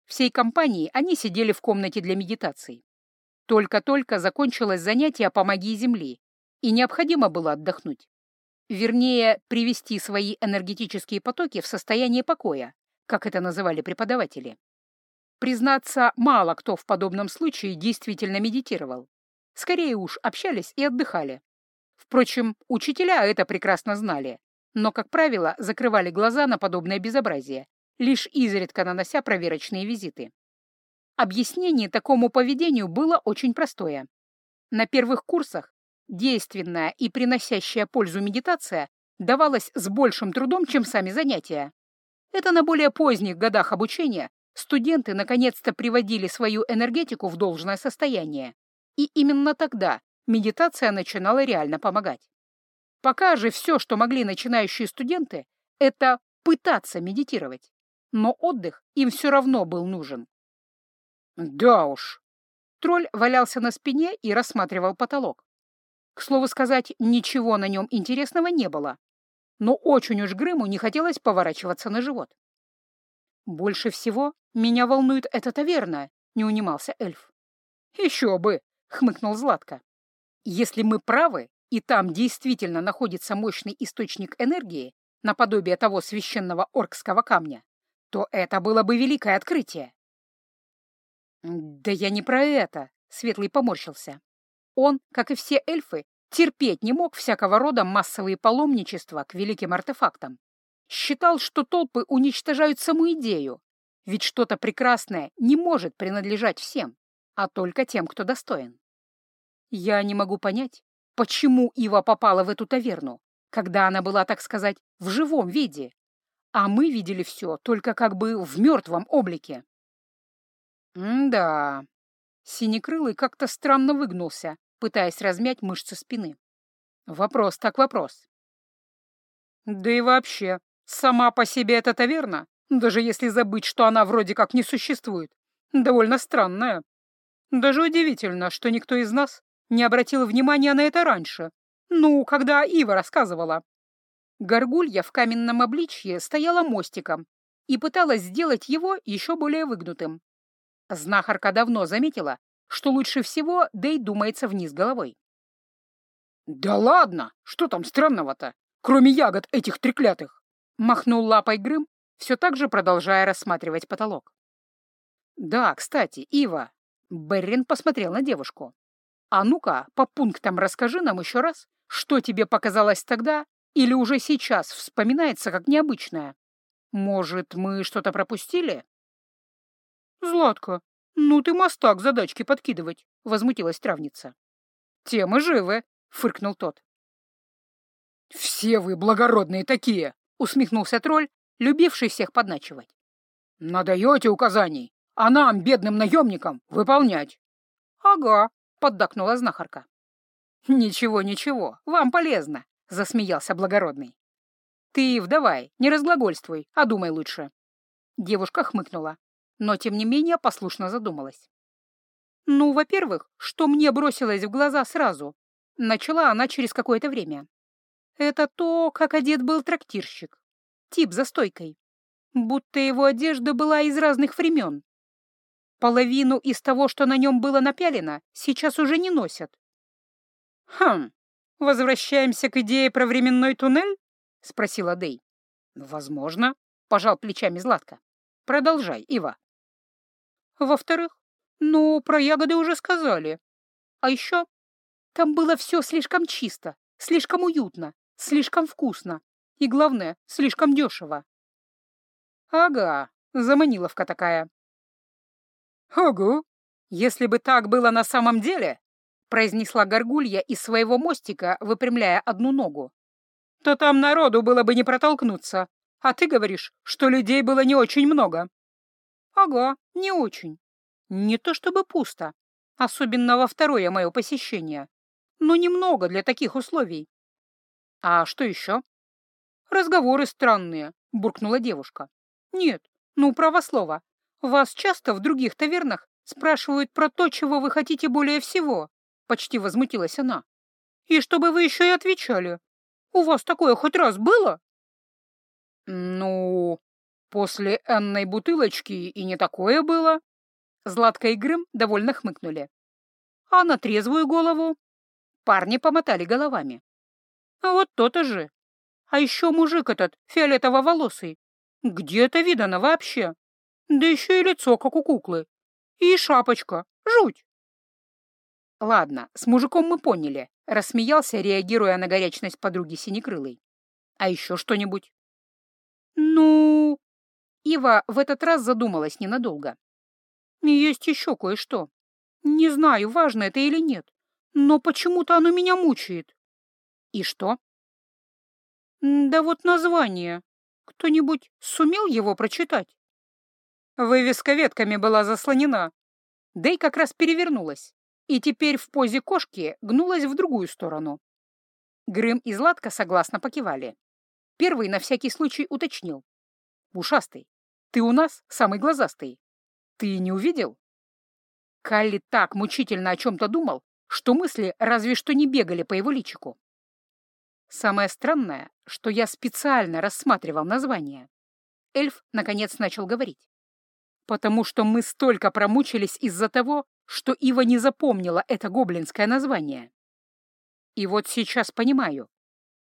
Всей компанией они сидели в комнате для медитации. Только-только закончилось занятие по магии Земли, и необходимо было отдохнуть. Вернее, привести свои энергетические потоки в состояние покоя, как это называли преподаватели. Признаться, мало кто в подобном случае действительно медитировал. Скорее уж общались и отдыхали. Впрочем, учителя это прекрасно знали, но, как правило, закрывали глаза на подобное безобразие лишь изредка нанося проверочные визиты. Объяснение такому поведению было очень простое. На первых курсах действенная и приносящая пользу медитация давалась с большим трудом, чем сами занятия. Это на более поздних годах обучения студенты наконец-то приводили свою энергетику в должное состояние. И именно тогда медитация начинала реально помогать. Пока же все, что могли начинающие студенты, это пытаться медитировать но отдых им все равно был нужен. Да уж. Тролль валялся на спине и рассматривал потолок. К слову сказать, ничего на нем интересного не было, но очень уж Грыму не хотелось поворачиваться на живот. «Больше всего меня волнует эта таверна», — не унимался эльф. «Еще бы!» — хмыкнул Златко. «Если мы правы, и там действительно находится мощный источник энергии, наподобие того священного оркского камня, то это было бы великое открытие. «Да я не про это», — Светлый поморщился. Он, как и все эльфы, терпеть не мог всякого рода массовые паломничества к великим артефактам. Считал, что толпы уничтожают саму идею, ведь что-то прекрасное не может принадлежать всем, а только тем, кто достоин. Я не могу понять, почему Ива попала в эту таверну, когда она была, так сказать, в живом виде, а мы видели все только как бы в мертвом облике. М-да. Синекрылый как-то странно выгнулся, пытаясь размять мышцы спины. Вопрос так вопрос. Да и вообще, сама по себе эта таверна, даже если забыть, что она вроде как не существует, довольно странная. Даже удивительно, что никто из нас не обратил внимания на это раньше. Ну, когда Ива рассказывала. Горгулья в каменном обличье стояла мостиком и пыталась сделать его еще более выгнутым. Знахарка давно заметила, что лучше всего Дэй думается вниз головой. «Да ладно! Что там странного-то? Кроме ягод этих треклятых!» Махнул лапой Грым, все так же продолжая рассматривать потолок. «Да, кстати, Ива...» Беррин посмотрел на девушку. «А ну-ка, по пунктам расскажи нам еще раз, что тебе показалось тогда, или уже сейчас вспоминается как необычное? Может, мы что-то пропустили? Златка, ну ты мастак задачки подкидывать, — возмутилась травница. Темы живы, — фыркнул тот. «Все вы благородные такие!» — усмехнулся тролль, любивший всех подначивать. «Надаете указаний, а нам, бедным наемникам, выполнять». «Ага», — поддакнула знахарка. «Ничего, ничего, вам полезно. — засмеялся благородный. «Ты, вдавай, не разглагольствуй, а думай лучше». Девушка хмыкнула, но, тем не менее, послушно задумалась. «Ну, во-первых, что мне бросилось в глаза сразу?» Начала она через какое-то время. «Это то, как одет был трактирщик. Тип за стойкой. Будто его одежда была из разных времен. Половину из того, что на нем было напялено, сейчас уже не носят». «Хм, Возвращаемся к идее про временной туннель? Спросила Дэй. Возможно, пожал плечами Златка. Продолжай, Ива. Во-вторых, ну, про ягоды уже сказали. А еще там было все слишком чисто, слишком уютно, слишком вкусно и, главное, слишком дешево. Ага, заманиловка такая. Ого, если бы так было на самом деле, произнесла горгулья из своего мостика, выпрямляя одну ногу, то там народу было бы не протолкнуться, а ты говоришь, что людей было не очень много. Ага, не очень. Не то чтобы пусто, особенно во второе мое посещение, но немного для таких условий. А что еще? Разговоры странные, буркнула девушка. Нет, ну, право слово. Вас часто в других тавернах спрашивают про то, чего вы хотите более всего, почти возмутилась она. И чтобы вы еще и отвечали. У вас такое хоть раз было? Ну, после энной бутылочки и не такое было. Златка и Грым довольно хмыкнули. А на трезвую голову? Парни помотали головами. Вот то-то же. А еще мужик этот, фиолетово-волосый. Где это видано вообще? Да еще и лицо, как у куклы. И шапочка. Жуть. Ладно, с мужиком мы поняли. Рассмеялся, реагируя на горячность подруги Синекрылой. А еще что-нибудь? Ну... Ива в этот раз задумалась ненадолго. Есть еще кое-что. Не знаю, важно это или нет, но почему-то оно меня мучает. И что? Да вот название. Кто-нибудь сумел его прочитать? Вывеска ветками была заслонена. Дэй как раз перевернулась, и теперь в позе кошки гнулась в другую сторону. Грым и Златка согласно покивали. Первый на всякий случай уточнил. «Ушастый, ты у нас самый глазастый. Ты не увидел?» Калли так мучительно о чем-то думал, что мысли разве что не бегали по его личику. Самое странное, что я специально рассматривал название. Эльф, наконец, начал говорить. Потому что мы столько промучились из-за того, что Ива не запомнила это гоблинское название. И вот сейчас понимаю.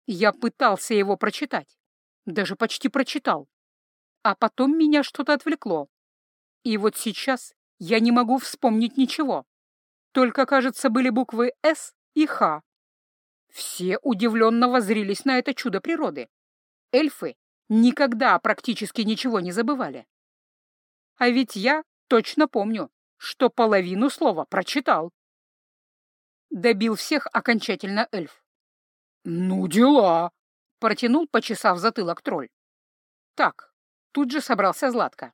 Я пытался его прочитать. Даже почти прочитал. А потом меня что-то отвлекло. И вот сейчас я не могу вспомнить ничего. Только, кажется, были буквы «С» и «Х». Все удивленно воззрились на это чудо природы. Эльфы никогда практически ничего не забывали. А ведь я точно помню, что половину слова прочитал. Добил всех окончательно эльф. «Ну, дела!» — протянул, почесав затылок тролль. «Так, тут же собрался Златко.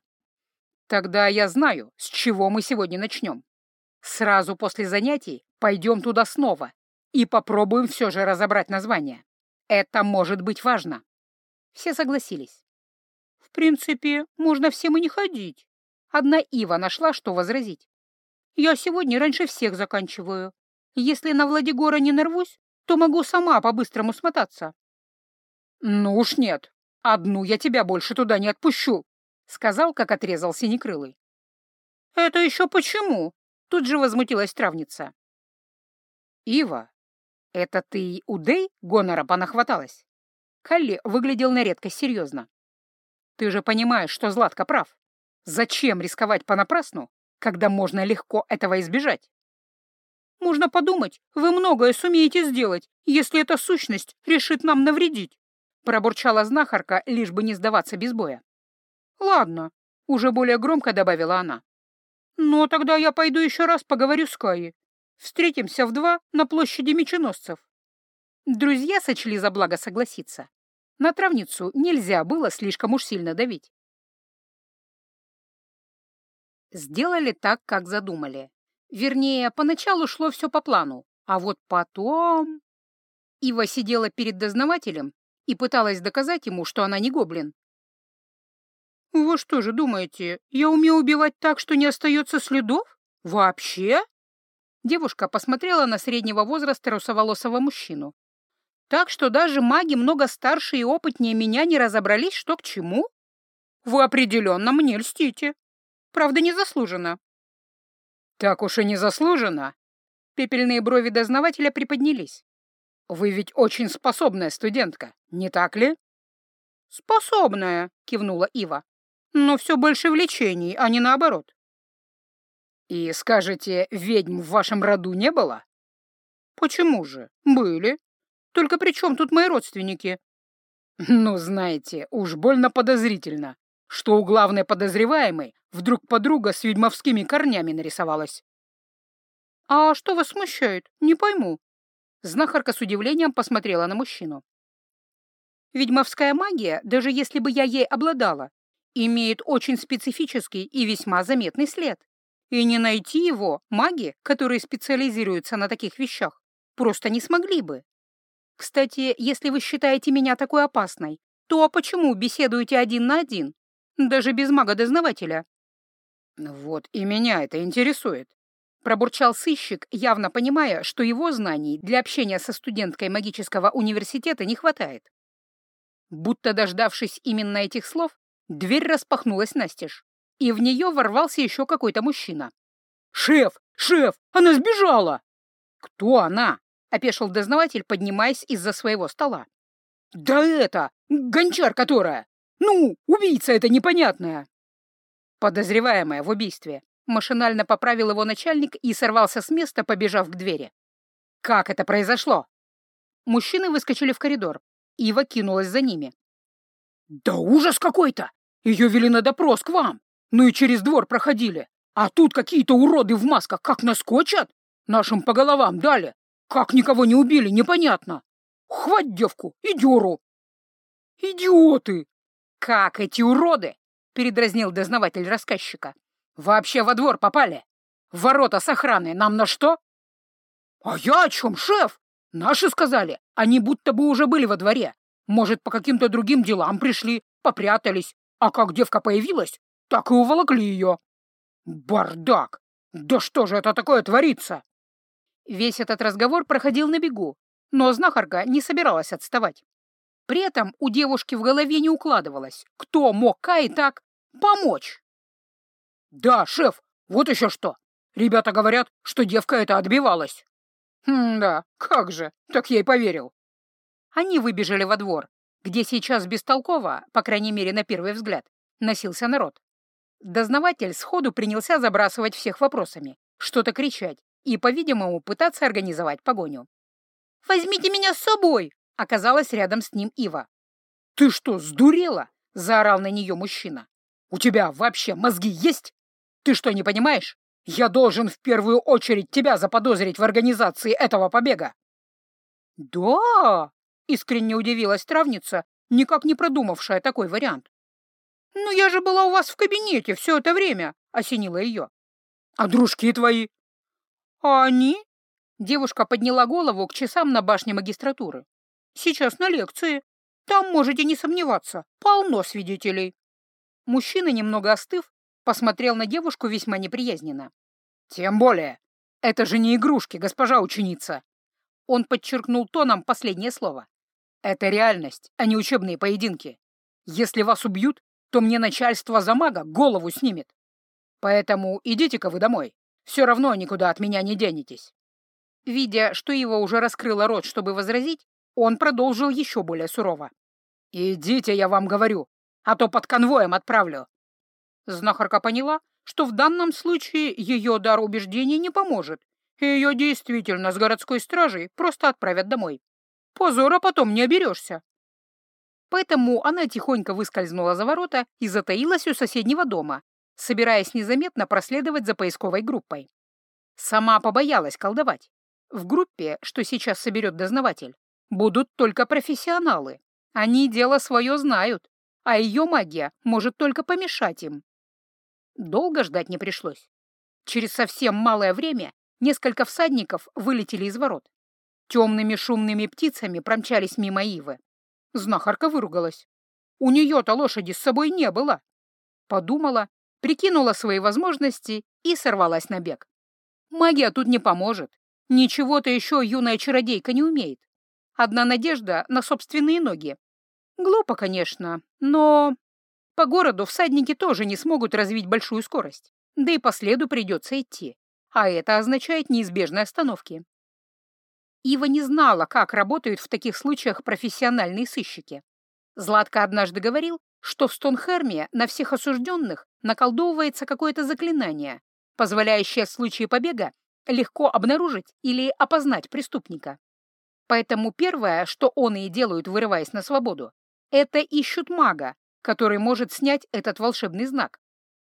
Тогда я знаю, с чего мы сегодня начнем. Сразу после занятий пойдем туда снова и попробуем все же разобрать название. Это может быть важно». Все согласились. «В принципе, можно всем и не ходить». Одна Ива нашла, что возразить. «Я сегодня раньше всех заканчиваю. Если на Владигора не нарвусь, то могу сама по-быстрому смотаться. «Ну уж нет, одну я тебя больше туда не отпущу», — сказал, как отрезал синекрылый. «Это еще почему?» — тут же возмутилась травница. «Ива, это ты у Дэй гонора понахваталась?» Калли выглядел на редкость серьезно. «Ты же понимаешь, что Златка прав. Зачем рисковать понапрасну, когда можно легко этого избежать?» Можно подумать, вы многое сумеете сделать, если эта сущность решит нам навредить», — пробурчала знахарка, лишь бы не сдаваться без боя. «Ладно», — уже более громко добавила она. «Но тогда я пойду еще раз поговорю с Каей. Встретимся в два на площади меченосцев». Друзья сочли за благо согласиться. На травницу нельзя было слишком уж сильно давить. Сделали так, как задумали. Вернее, поначалу шло все по плану, а вот потом... Ива сидела перед дознавателем и пыталась доказать ему, что она не гоблин. «Вы что же думаете, я умею убивать так, что не остается следов? Вообще?» Девушка посмотрела на среднего возраста русоволосого мужчину. «Так что даже маги много старше и опытнее меня не разобрались, что к чему? Вы определенно мне льстите. Правда, незаслуженно. Так уж и не заслуженно. Пепельные брови дознавателя приподнялись. Вы ведь очень способная студентка, не так ли?» «Способная», — кивнула Ива. «Но все больше влечений, а не наоборот». «И скажете, ведьм в вашем роду не было?» «Почему же? Были. Только при чем тут мои родственники?» «Ну, знаете, уж больно подозрительно, что у главной подозреваемой вдруг подруга с ведьмовскими корнями нарисовалась». «А что вас смущает? Не пойму». Знахарка с удивлением посмотрела на мужчину. «Ведьмовская магия, даже если бы я ей обладала, имеет очень специфический и весьма заметный след. И не найти его маги, которые специализируются на таких вещах, просто не смогли бы. Кстати, если вы считаете меня такой опасной, то почему беседуете один на один, даже без мага-дознавателя? Вот и меня это интересует. Пробурчал сыщик, явно понимая, что его знаний для общения со студенткой магического университета не хватает. Будто дождавшись именно этих слов, дверь распахнулась настежь, и в нее ворвался еще какой-то мужчина. «Шеф! Шеф! Она сбежала!» «Кто она?» опешил дознаватель, поднимаясь из-за своего стола. «Да это! Гончар которая! Ну, убийца это непонятная!» Подозреваемая в убийстве. Машинально поправил его начальник и сорвался с места, побежав к двери. «Как это произошло?» Мужчины выскочили в коридор. Ива кинулась за ними. «Да ужас какой-то! Ее вели на допрос к вам! Ну и через двор проходили! А тут какие-то уроды в масках как наскочат! Нашим по головам дали! Как никого не убили, непонятно. Хвать девку и. Идиоты! Как эти уроды? Передразнил дознаватель рассказчика. Вообще во двор попали. Ворота с охраной нам на что? А я о чем, шеф? Наши сказали, они будто бы уже были во дворе. Может, по каким-то другим делам пришли, попрятались. А как девка появилась, так и уволокли ее. Бардак! Да что же это такое творится? Весь этот разговор проходил на бегу, но знахарка не собиралась отставать. При этом у девушки в голове не укладывалось, кто мог Кай так помочь. «Да, шеф, вот еще что. Ребята говорят, что девка эта отбивалась». «Хм, да, как же, так я и поверил». Они выбежали во двор, где сейчас бестолково, по крайней мере на первый взгляд, носился народ. Дознаватель сходу принялся забрасывать всех вопросами, что-то кричать, и, по-видимому, пытаться организовать погоню. «Возьмите меня с собой!» — оказалась рядом с ним Ива. «Ты что, сдурела?» — заорал на нее мужчина. «У тебя вообще мозги есть? Ты что, не понимаешь? Я должен в первую очередь тебя заподозрить в организации этого побега!» «Да!» — искренне удивилась травница, никак не продумавшая такой вариант. «Ну я же была у вас в кабинете все это время!» — осенила ее. «А дружки твои? «А они?» Девушка подняла голову к часам на башне магистратуры. «Сейчас на лекции. Там можете не сомневаться. Полно свидетелей». Мужчина, немного остыв, посмотрел на девушку весьма неприязненно. «Тем более. Это же не игрушки, госпожа ученица». Он подчеркнул тоном последнее слово. «Это реальность, а не учебные поединки. Если вас убьют, то мне начальство за мага голову снимет. Поэтому идите-ка вы домой. Все равно никуда от меня не денетесь». Видя, что его уже раскрыло рот, чтобы возразить, он продолжил еще более сурово. «Идите, я вам говорю, а то под конвоем отправлю». Знахарка поняла, что в данном случае ее дар убеждения не поможет, и ее действительно с городской стражей просто отправят домой. Позора потом не оберешься. Поэтому она тихонько выскользнула за ворота и затаилась у соседнего дома, собираясь незаметно проследовать за поисковой группой. Сама побоялась колдовать. В группе, что сейчас соберет дознаватель, будут только профессионалы. Они дело свое знают, а ее магия может только помешать им. Долго ждать не пришлось. Через совсем малое время несколько всадников вылетели из ворот. Темными шумными птицами промчались мимо Ивы. Знахарка выругалась. У нее-то лошади с собой не было. Подумала прикинула свои возможности и сорвалась на бег. Магия тут не поможет. Ничего-то еще юная чародейка не умеет. Одна надежда на собственные ноги. Глупо, конечно, но... По городу всадники тоже не смогут развить большую скорость. Да и по следу придется идти. А это означает неизбежные остановки. Ива не знала, как работают в таких случаях профессиональные сыщики. Златко однажды говорил, что в Стонхерме на всех осужденных наколдовывается какое-то заклинание, позволяющее в случае побега легко обнаружить или опознать преступника. Поэтому первое, что он и делают, вырываясь на свободу, это ищут мага, который может снять этот волшебный знак.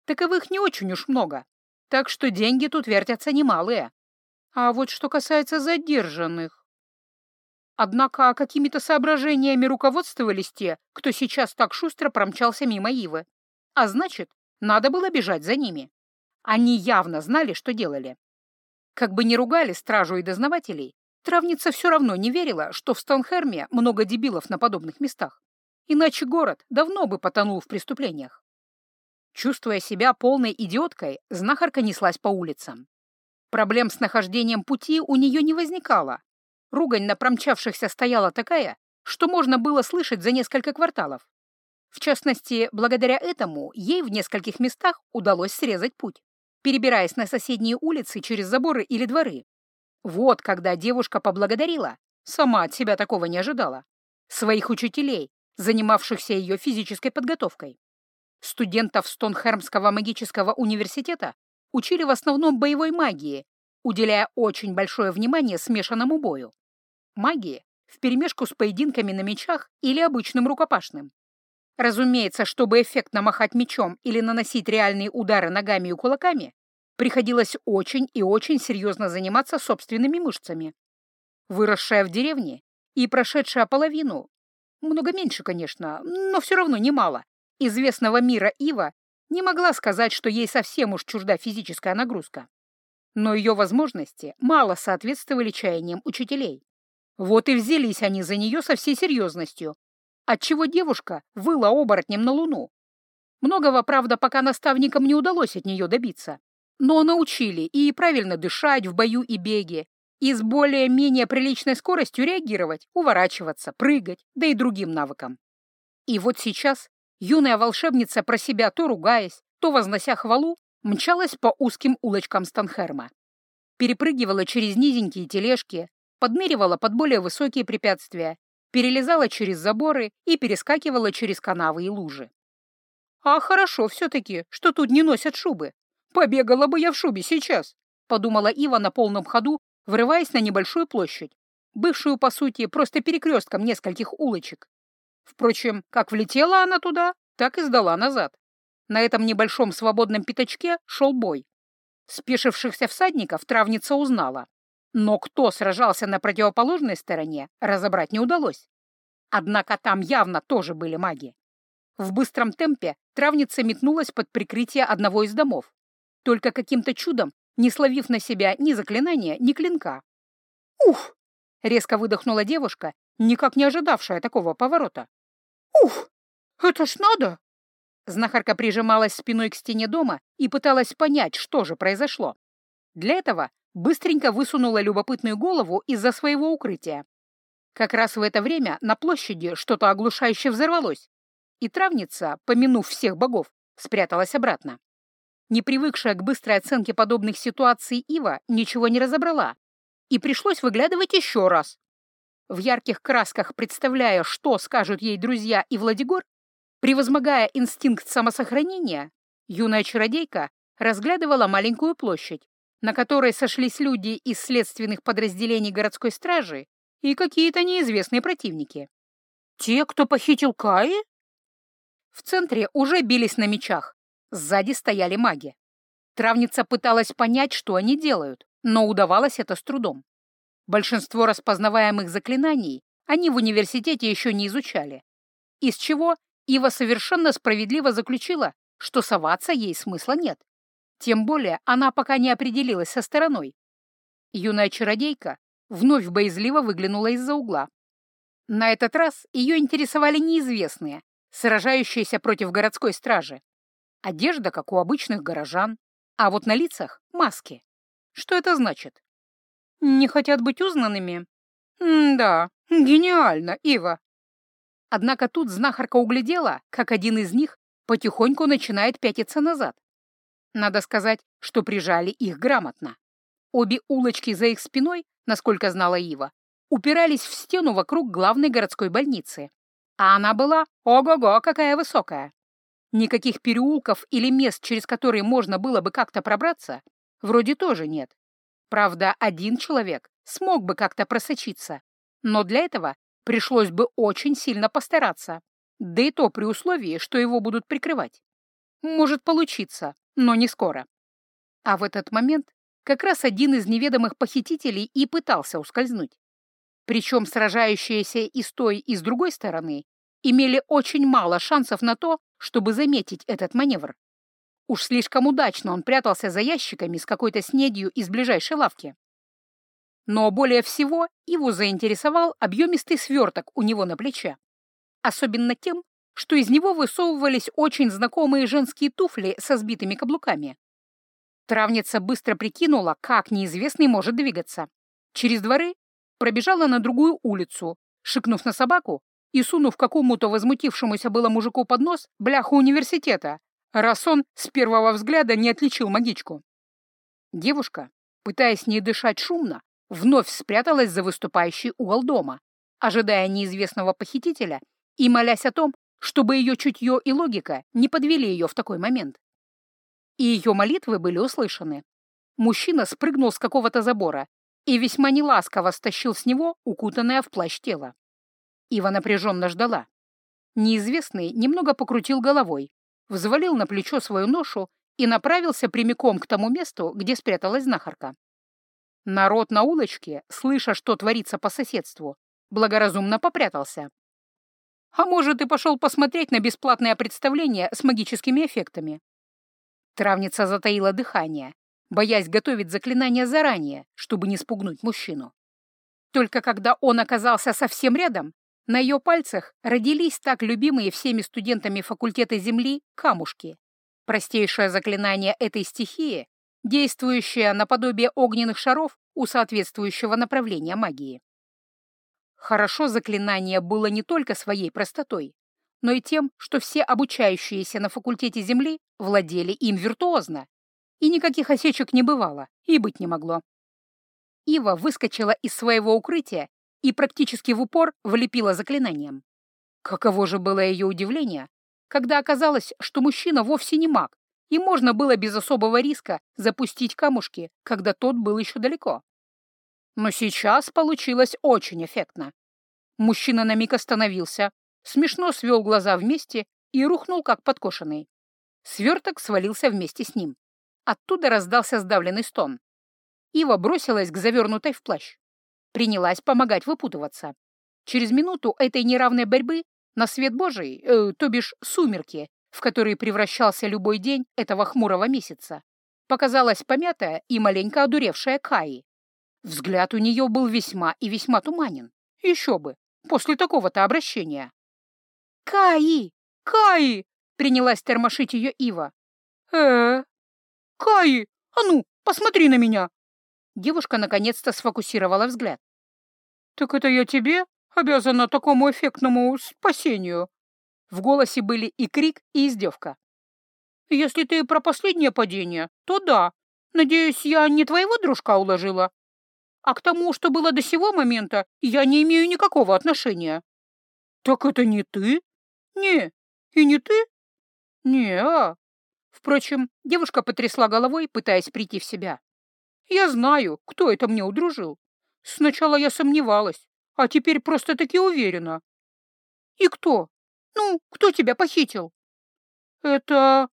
Таковых не очень уж много, так что деньги тут вертятся немалые. А вот что касается задержанных... Однако какими-то соображениями руководствовались те, кто сейчас так шустро промчался мимо Ивы. А значит, надо было бежать за ними. Они явно знали, что делали. Как бы ни ругали стражу и дознавателей, травница все равно не верила, что в Стонхерме много дебилов на подобных местах. Иначе город давно бы потонул в преступлениях. Чувствуя себя полной идиоткой, знахарка неслась по улицам. Проблем с нахождением пути у нее не возникало. Ругань на промчавшихся стояла такая, что можно было слышать за несколько кварталов. В частности, благодаря этому ей в нескольких местах удалось срезать путь перебираясь на соседние улицы через заборы или дворы. Вот когда девушка поблагодарила, сама от себя такого не ожидала, своих учителей, занимавшихся ее физической подготовкой. Студентов Стонхермского магического университета учили в основном боевой магии, уделяя очень большое внимание смешанному бою. Магии вперемешку с поединками на мечах или обычным рукопашным. Разумеется, чтобы эффектно махать мечом или наносить реальные удары ногами и кулаками, приходилось очень и очень серьезно заниматься собственными мышцами. Выросшая в деревне и прошедшая половину, много меньше, конечно, но все равно немало, известного мира Ива не могла сказать, что ей совсем уж чужда физическая нагрузка. Но ее возможности мало соответствовали чаяниям учителей. Вот и взялись они за нее со всей серьезностью, отчего девушка выла оборотнем на луну. Многого, правда, пока наставникам не удалось от нее добиться. Но научили и правильно дышать в бою и беге, и с более-менее приличной скоростью реагировать, уворачиваться, прыгать, да и другим навыкам. И вот сейчас юная волшебница про себя то ругаясь, то вознося хвалу, мчалась по узким улочкам Станхерма. Перепрыгивала через низенькие тележки, подныривала под более высокие препятствия перелезала через заборы и перескакивала через канавы и лужи. «А хорошо все-таки, что тут не носят шубы. Побегала бы я в шубе сейчас», — подумала Ива на полном ходу, врываясь на небольшую площадь, бывшую, по сути, просто перекрестком нескольких улочек. Впрочем, как влетела она туда, так и сдала назад. На этом небольшом свободном пятачке шел бой. Спешившихся всадников травница узнала. Но кто сражался на противоположной стороне, разобрать не удалось. Однако там явно тоже были маги. В быстром темпе травница метнулась под прикрытие одного из домов, только каким-то чудом не словив на себя ни заклинания, ни клинка. «Ух!» — резко выдохнула девушка, никак не ожидавшая такого поворота. «Ух! Это ж надо!» Знахарка прижималась спиной к стене дома и пыталась понять, что же произошло. Для этого быстренько высунула любопытную голову из-за своего укрытия. Как раз в это время на площади что-то оглушающе взорвалось, и травница, помянув всех богов, спряталась обратно. Не привыкшая к быстрой оценке подобных ситуаций Ива ничего не разобрала, и пришлось выглядывать еще раз. В ярких красках представляя, что скажут ей друзья и Владигор, превозмогая инстинкт самосохранения, юная чародейка разглядывала маленькую площадь, на которой сошлись люди из следственных подразделений городской стражи и какие-то неизвестные противники. Те, кто похитил Каи? В центре уже бились на мечах, сзади стояли маги. Травница пыталась понять, что они делают, но удавалось это с трудом. Большинство распознаваемых заклинаний они в университете еще не изучали, из чего Ива совершенно справедливо заключила, что соваться ей смысла нет. Тем более она пока не определилась со стороной. Юная чародейка вновь боязливо выглянула из-за угла. На этот раз ее интересовали неизвестные, сражающиеся против городской стражи. Одежда, как у обычных горожан, а вот на лицах — маски. Что это значит? Не хотят быть узнанными? М да, гениально, Ива. Однако тут знахарка углядела, как один из них потихоньку начинает пятиться назад. Надо сказать, что прижали их грамотно. Обе улочки за их спиной насколько знала Ива, упирались в стену вокруг главной городской больницы. А она была, ого-го, какая высокая. Никаких переулков или мест, через которые можно было бы как-то пробраться, вроде тоже нет. Правда, один человек смог бы как-то просочиться, но для этого пришлось бы очень сильно постараться, да и то при условии, что его будут прикрывать. Может получиться, но не скоро. А в этот момент как раз один из неведомых похитителей и пытался ускользнуть. Причем сражающиеся и с той, и с другой стороны имели очень мало шансов на то, чтобы заметить этот маневр. Уж слишком удачно он прятался за ящиками с какой-то снедью из ближайшей лавки. Но более всего его заинтересовал объемистый сверток у него на плече. Особенно тем, что из него высовывались очень знакомые женские туфли со сбитыми каблуками. Травница быстро прикинула, как неизвестный может двигаться. Через дворы пробежала на другую улицу, шикнув на собаку и сунув какому-то возмутившемуся было мужику под нос бляху университета, раз он с первого взгляда не отличил магичку. Девушка, пытаясь не дышать шумно, вновь спряталась за выступающий угол дома, ожидая неизвестного похитителя и молясь о том, чтобы ее чутье и логика не подвели ее в такой момент. И ее молитвы были услышаны. Мужчина спрыгнул с какого-то забора и весьма неласково стащил с него укутанное в плащ тело. Ива напряженно ждала. Неизвестный немного покрутил головой, взвалил на плечо свою ношу и направился прямиком к тому месту, где спряталась знахарка. Народ на улочке, слыша, что творится по соседству, благоразумно попрятался. А может, и пошел посмотреть на бесплатное представление с магическими эффектами. Травница затаила дыхание, боясь готовить заклинание заранее, чтобы не спугнуть мужчину. Только когда он оказался совсем рядом, на ее пальцах родились так любимые всеми студентами факультета Земли камушки. Простейшее заклинание этой стихии, действующее наподобие огненных шаров у соответствующего направления магии. Хорошо заклинание было не только своей простотой, но и тем, что все обучающиеся на факультете Земли владели им виртуозно, и никаких осечек не бывало, и быть не могло. Ива выскочила из своего укрытия и практически в упор влепила заклинанием. Каково же было ее удивление, когда оказалось, что мужчина вовсе не маг, и можно было без особого риска запустить камушки, когда тот был еще далеко. Но сейчас получилось очень эффектно. Мужчина на миг остановился, смешно свел глаза вместе и рухнул, как подкошенный. Сверток свалился вместе с ним. Оттуда раздался сдавленный стон. Ива бросилась к завернутой в плащ принялась помогать выпутываться. Через минуту этой неравной борьбы на свет Божий, э, то бишь сумерки, в которые превращался любой день этого хмурого месяца, показалась помятая и маленько одуревшая Каи. Взгляд у нее был весьма и весьма туманен. Еще бы, после такого-то обращения. «Каи! Каи!» — принялась тормошить ее Ива. э Каи! А ну, посмотри на меня!» Девушка наконец-то сфокусировала взгляд. «Так это я тебе обязана такому эффектному спасению?» В голосе были и крик, и издевка. «Если ты про последнее падение, то да. Надеюсь, я не твоего дружка уложила. А к тому, что было до сего момента, я не имею никакого отношения». «Так это не ты?» «Не. И не ты?» «Не, а...» Впрочем, девушка потрясла головой, пытаясь прийти в себя. Я знаю, кто это мне удружил. Сначала я сомневалась, а теперь просто-таки уверена. И кто? Ну, кто тебя похитил? Это...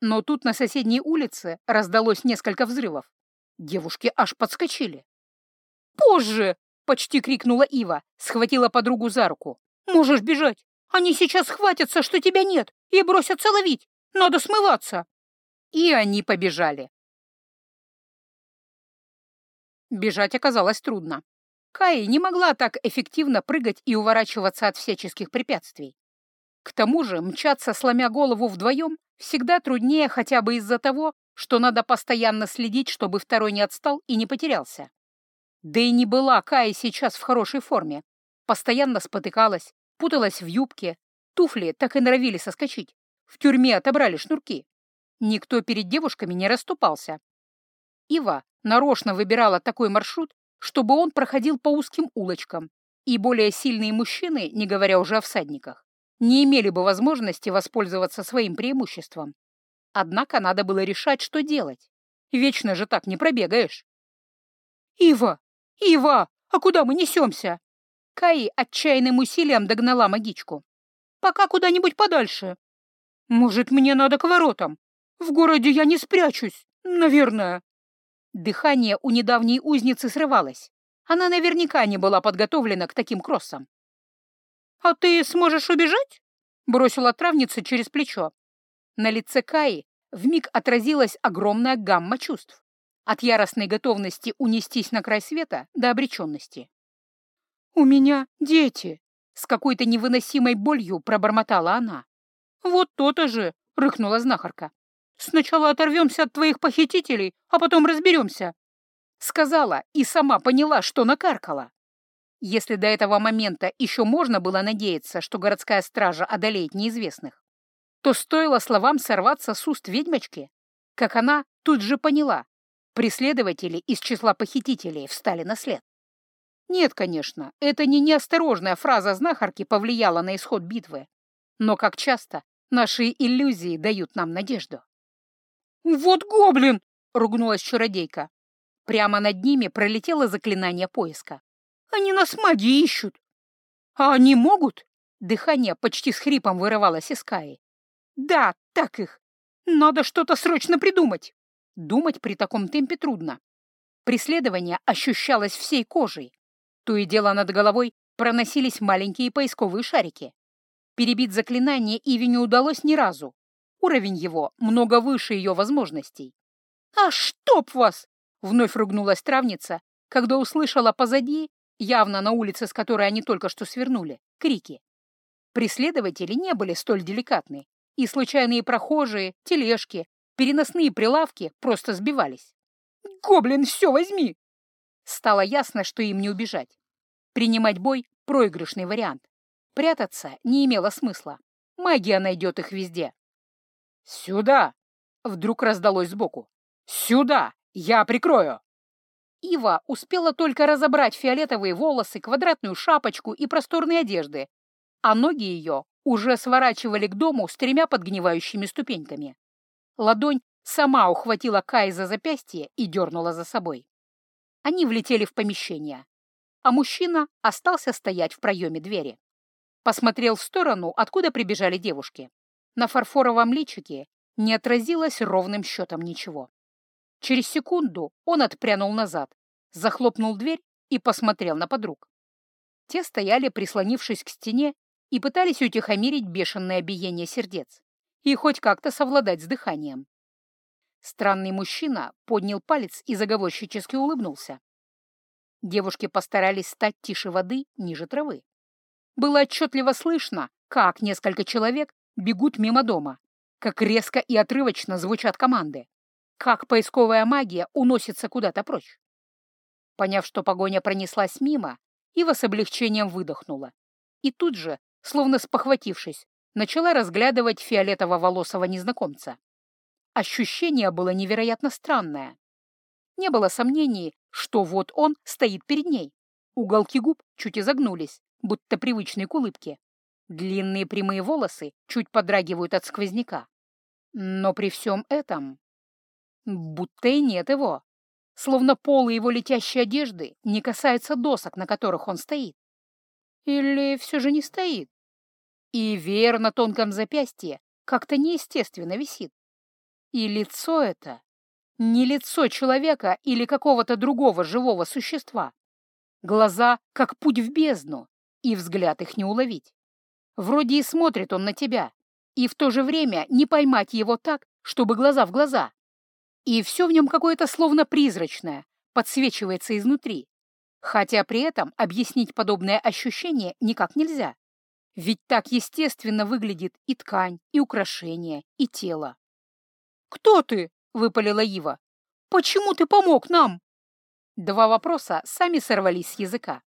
Но тут на соседней улице раздалось несколько взрывов. Девушки аж подскочили. «Позже!» — почти крикнула Ива, схватила подругу за руку. «Можешь бежать! Они сейчас схватятся, что тебя нет, и бросятся ловить! Надо смываться!» И они побежали. Бежать оказалось трудно. Кай не могла так эффективно прыгать и уворачиваться от всяческих препятствий. К тому же мчаться, сломя голову вдвоем, всегда труднее хотя бы из-за того, что надо постоянно следить, чтобы второй не отстал и не потерялся. Да и не была Кай сейчас в хорошей форме. Постоянно спотыкалась, путалась в юбке, туфли так и норовили соскочить. В тюрьме отобрали шнурки. Никто перед девушками не расступался. Ива нарочно выбирала такой маршрут, чтобы он проходил по узким улочкам, и более сильные мужчины, не говоря уже о всадниках, не имели бы возможности воспользоваться своим преимуществом. Однако надо было решать, что делать. Вечно же так не пробегаешь. «Ива! Ива! А куда мы несемся?» Каи отчаянным усилием догнала магичку. «Пока куда-нибудь подальше. Может, мне надо к воротам? В городе я не спрячусь, наверное». Дыхание у недавней узницы срывалось. Она наверняка не была подготовлена к таким кроссам. «А ты сможешь убежать?» — бросила травница через плечо. На лице Каи вмиг отразилась огромная гамма чувств. От яростной готовности унестись на край света до обреченности. «У меня дети!» — с какой-то невыносимой болью пробормотала она. «Вот то-то же!» — рыкнула знахарка. «Сначала оторвемся от твоих похитителей, а потом разберемся!» Сказала и сама поняла, что накаркала. Если до этого момента еще можно было надеяться, что городская стража одолеет неизвестных, то стоило словам сорваться с уст ведьмочки, как она тут же поняла, преследователи из числа похитителей встали на след. Нет, конечно, это не неосторожная фраза знахарки повлияла на исход битвы, но, как часто, наши иллюзии дают нам надежду. «Вот гоблин!» — ругнулась чародейка. Прямо над ними пролетело заклинание поиска. «Они нас маги ищут!» «А они могут?» Дыхание почти с хрипом вырывалось из Каи. Да, так их. Надо что-то срочно придумать. Думать при таком темпе трудно. Преследование ощущалось всей кожей. То и дело над головой проносились маленькие поисковые шарики. Перебить заклинание Иве не удалось ни разу. Уровень его много выше ее возможностей. «А чтоб вас!» — вновь ругнулась травница, когда услышала позади, явно на улице, с которой они только что свернули, крики. Преследователи не были столь деликатны и случайные прохожие, тележки, переносные прилавки просто сбивались. «Гоблин, все возьми!» Стало ясно, что им не убежать. Принимать бой — проигрышный вариант. Прятаться не имело смысла. Магия найдет их везде. «Сюда!» — вдруг раздалось сбоку. «Сюда! Я прикрою!» Ива успела только разобрать фиолетовые волосы, квадратную шапочку и просторные одежды, а ноги ее уже сворачивали к дому с тремя подгнивающими ступеньками. Ладонь сама ухватила Кай за запястье и дернула за собой. Они влетели в помещение, а мужчина остался стоять в проеме двери. Посмотрел в сторону, откуда прибежали девушки. На фарфоровом личике не отразилось ровным счетом ничего. Через секунду он отпрянул назад, захлопнул дверь и посмотрел на подруг. Те стояли, прислонившись к стене и пытались утихомирить бешеное биение сердец и хоть как-то совладать с дыханием. Странный мужчина поднял палец и заговорщически улыбнулся. Девушки постарались стать тише воды, ниже травы. Было отчетливо слышно, как несколько человек бегут мимо дома, как резко и отрывочно звучат команды, как поисковая магия уносится куда-то прочь. Поняв, что погоня пронеслась мимо, Ива с облегчением выдохнула и тут же словно спохватившись, начала разглядывать фиолетово-волосого незнакомца. Ощущение было невероятно странное. Не было сомнений, что вот он стоит перед ней. Уголки губ чуть изогнулись, будто привычные к улыбке. Длинные прямые волосы чуть подрагивают от сквозняка. Но при всем этом... Будто и нет его. Словно полы его летящей одежды не касаются досок, на которых он стоит. Или все же не стоит? И веер на тонком запястье как-то неестественно висит. И лицо это не лицо человека или какого-то другого живого существа. Глаза как путь в бездну, и взгляд их не уловить. Вроде и смотрит он на тебя, и в то же время не поймать его так, чтобы глаза в глаза. И все в нем какое-то словно призрачное, подсвечивается изнутри. Хотя при этом объяснить подобное ощущение никак нельзя. Ведь так естественно выглядит и ткань, и украшение, и тело. «Кто ты?» — выпалила Ива. «Почему ты помог нам?» Два вопроса сами сорвались с языка.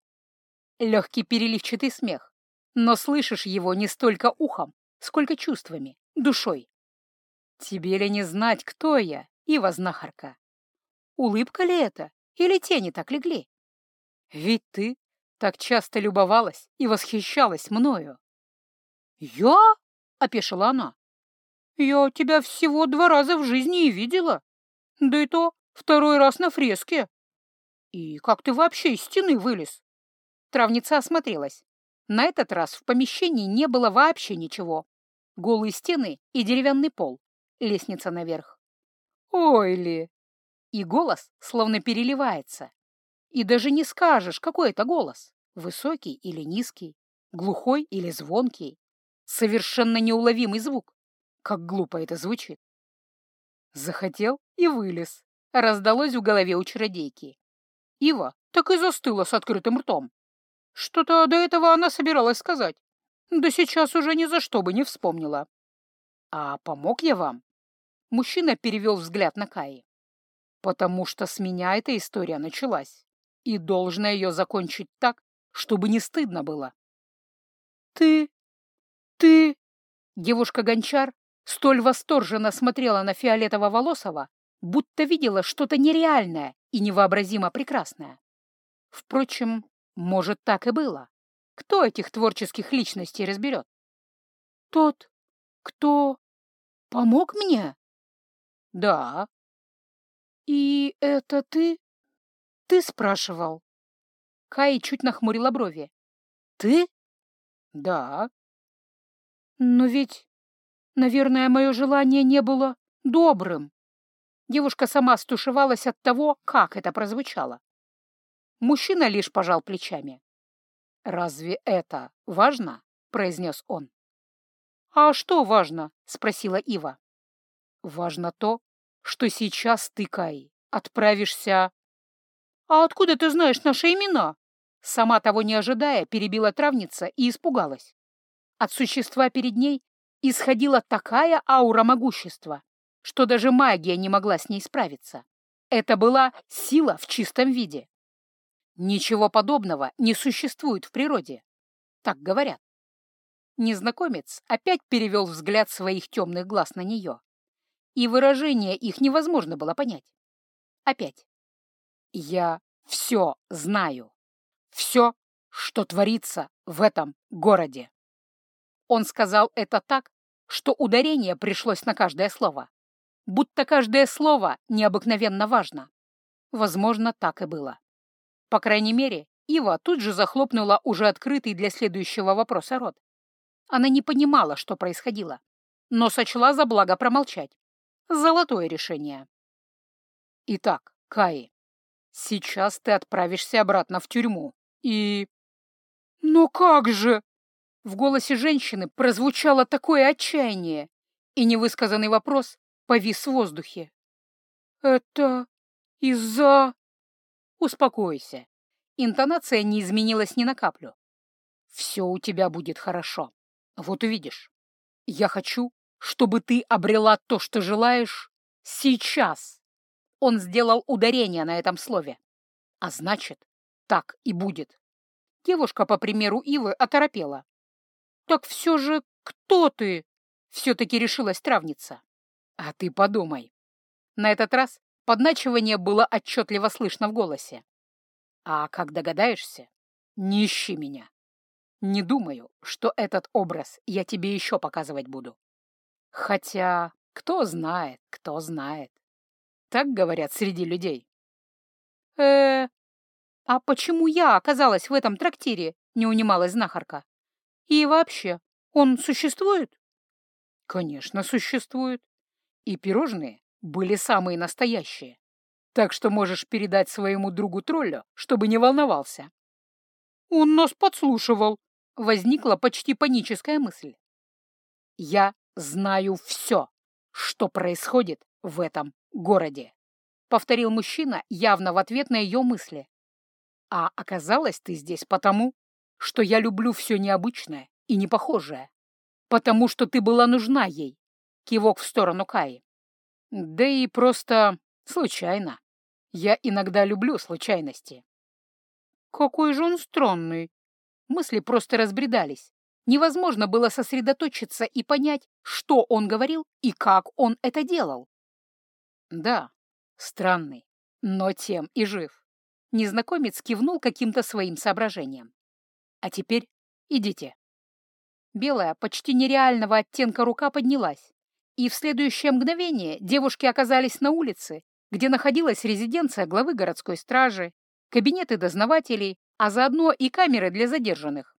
Легкий переливчатый смех, но слышишь его не столько ухом, сколько чувствами, душой. Тебе ли не знать, кто я, Ива-знахарка? Улыбка ли это, или тени так легли? Ведь ты так часто любовалась и восхищалась мною. «Я?» — опешила она. «Я тебя всего два раза в жизни и видела. Да и то второй раз на фреске. И как ты вообще из стены вылез?» Травница осмотрелась. На этот раз в помещении не было вообще ничего. Голые стены и деревянный пол, лестница наверх. Ой ли! И голос словно переливается. И даже не скажешь, какой это голос. Высокий или низкий, глухой или звонкий. Совершенно неуловимый звук. Как глупо это звучит. Захотел и вылез. Раздалось в голове у чародейки. Ива так и застыла с открытым ртом. Что-то до этого она собиралась сказать. Да сейчас уже ни за что бы не вспомнила. А помог я вам? Мужчина перевел взгляд на Каи. Потому что с меня эта история началась, и должна ее закончить так, чтобы не стыдно было. Ты... ты... Девушка-гончар столь восторженно смотрела на фиолетово-волосого, будто видела что-то нереальное и невообразимо прекрасное. Впрочем, может, так и было. Кто этих творческих личностей разберет? Тот, кто помог мне? Да. И это ты? Ты спрашивал? Кай чуть нахмурила брови. Ты? Да. Но ведь, наверное, мое желание не было добрым. Девушка сама стушевалась от того, как это прозвучало. Мужчина лишь пожал плечами. «Разве это важно?» — произнес он. «А что важно?» — спросила Ива. «Важно то, что сейчас ты, Кай, отправишься...» «А откуда ты знаешь наши имена?» Сама того не ожидая, перебила травница и испугалась. От существа перед ней исходила такая аура могущества, что даже магия не могла с ней справиться. Это была сила в чистом виде. Ничего подобного не существует в природе. Так говорят. Незнакомец опять перевел взгляд своих темных глаз на нее, и выражение их невозможно было понять. Опять. Я все знаю. Все, что творится в этом городе. Он сказал это так, что ударение пришлось на каждое слово. Будто каждое слово необыкновенно важно. Возможно, так и было. По крайней мере, Ива тут же захлопнула уже открытый для следующего вопроса рот. Она не понимала, что происходило, но сочла за благо промолчать. Золотое решение. Итак, Каи, сейчас ты отправишься обратно в тюрьму и... Но как же? В голосе женщины прозвучало такое отчаяние, и невысказанный вопрос повис в воздухе. Это из-за... Успокойся. Интонация не изменилась ни на каплю. Все у тебя будет хорошо. Вот увидишь. Я хочу, чтобы ты обрела то, что желаешь, сейчас. Он сделал ударение на этом слове. А значит, так и будет. Девушка, по примеру Ивы, оторопела. «Так все же кто ты?» — все-таки решилась травница. «А ты подумай». На этот раз Подначивание было отчетливо слышно в голосе. А как догадаешься, не ищи меня. Не думаю, что этот образ я тебе еще показывать буду. Хотя, кто знает, кто знает. Так говорят среди людей. э а почему я оказалась в этом трактире?» — не унималась знахарка. «И вообще, он существует?» «Конечно, существует. И пирожные были самые настоящие. Так что можешь передать своему другу троллю, чтобы не волновался. Он нас подслушивал. Возникла почти паническая мысль. Я знаю все, что происходит в этом городе, повторил мужчина явно в ответ на ее мысли. А оказалось ты здесь потому, что я люблю все необычное и непохожее, потому что ты была нужна ей. Кивок в сторону Каи. Да и просто случайно. Я иногда люблю случайности. Какой же он странный. Мысли просто разбредались. Невозможно было сосредоточиться и понять, что он говорил и как он это делал. Да, странный, но тем и жив. Незнакомец кивнул каким-то своим соображением. «А теперь идите». Белая, почти нереального оттенка рука поднялась, и в следующее мгновение девушки оказались на улице, где находилась резиденция главы городской стражи, кабинеты дознавателей, а заодно и камеры для задержанных.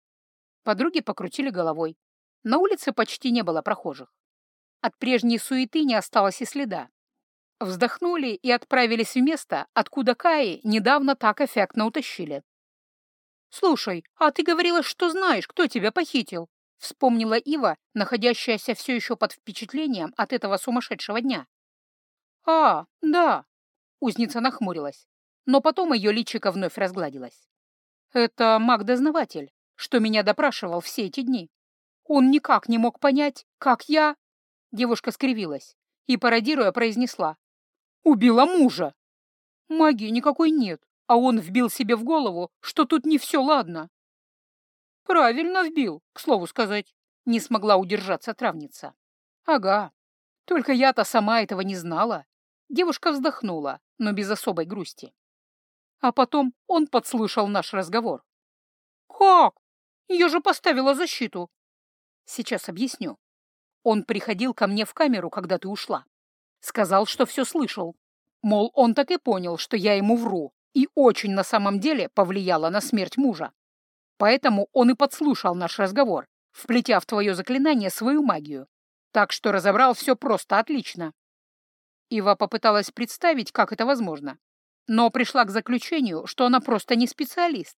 Подруги покрутили головой. На улице почти не было прохожих. От прежней суеты не осталось и следа. Вздохнули и отправились в место, откуда Каи недавно так эффектно утащили. «Слушай, а ты говорила, что знаешь, кто тебя похитил?» Вспомнила Ива, находящаяся все еще под впечатлением от этого сумасшедшего дня. «А, да», — узница нахмурилась, но потом ее личико вновь разгладилось. «Это маг-дознаватель, что меня допрашивал все эти дни. Он никак не мог понять, как я...» Девушка скривилась и, пародируя, произнесла. «Убила мужа!» Магии никакой нет, а он вбил себе в голову, что тут не все ладно. Правильно вбил, к слову сказать. Не смогла удержаться травница. Ага. Только я-то сама этого не знала. Девушка вздохнула, но без особой грусти. А потом он подслушал наш разговор. «Как? Я же поставила защиту!» «Сейчас объясню. Он приходил ко мне в камеру, когда ты ушла. Сказал, что все слышал. Мол, он так и понял, что я ему вру, и очень на самом деле повлияла на смерть мужа. Поэтому он и подслушал наш разговор, вплетя в твое заклинание свою магию. Так что разобрал все просто отлично. Ива попыталась представить, как это возможно, но пришла к заключению, что она просто не специалист,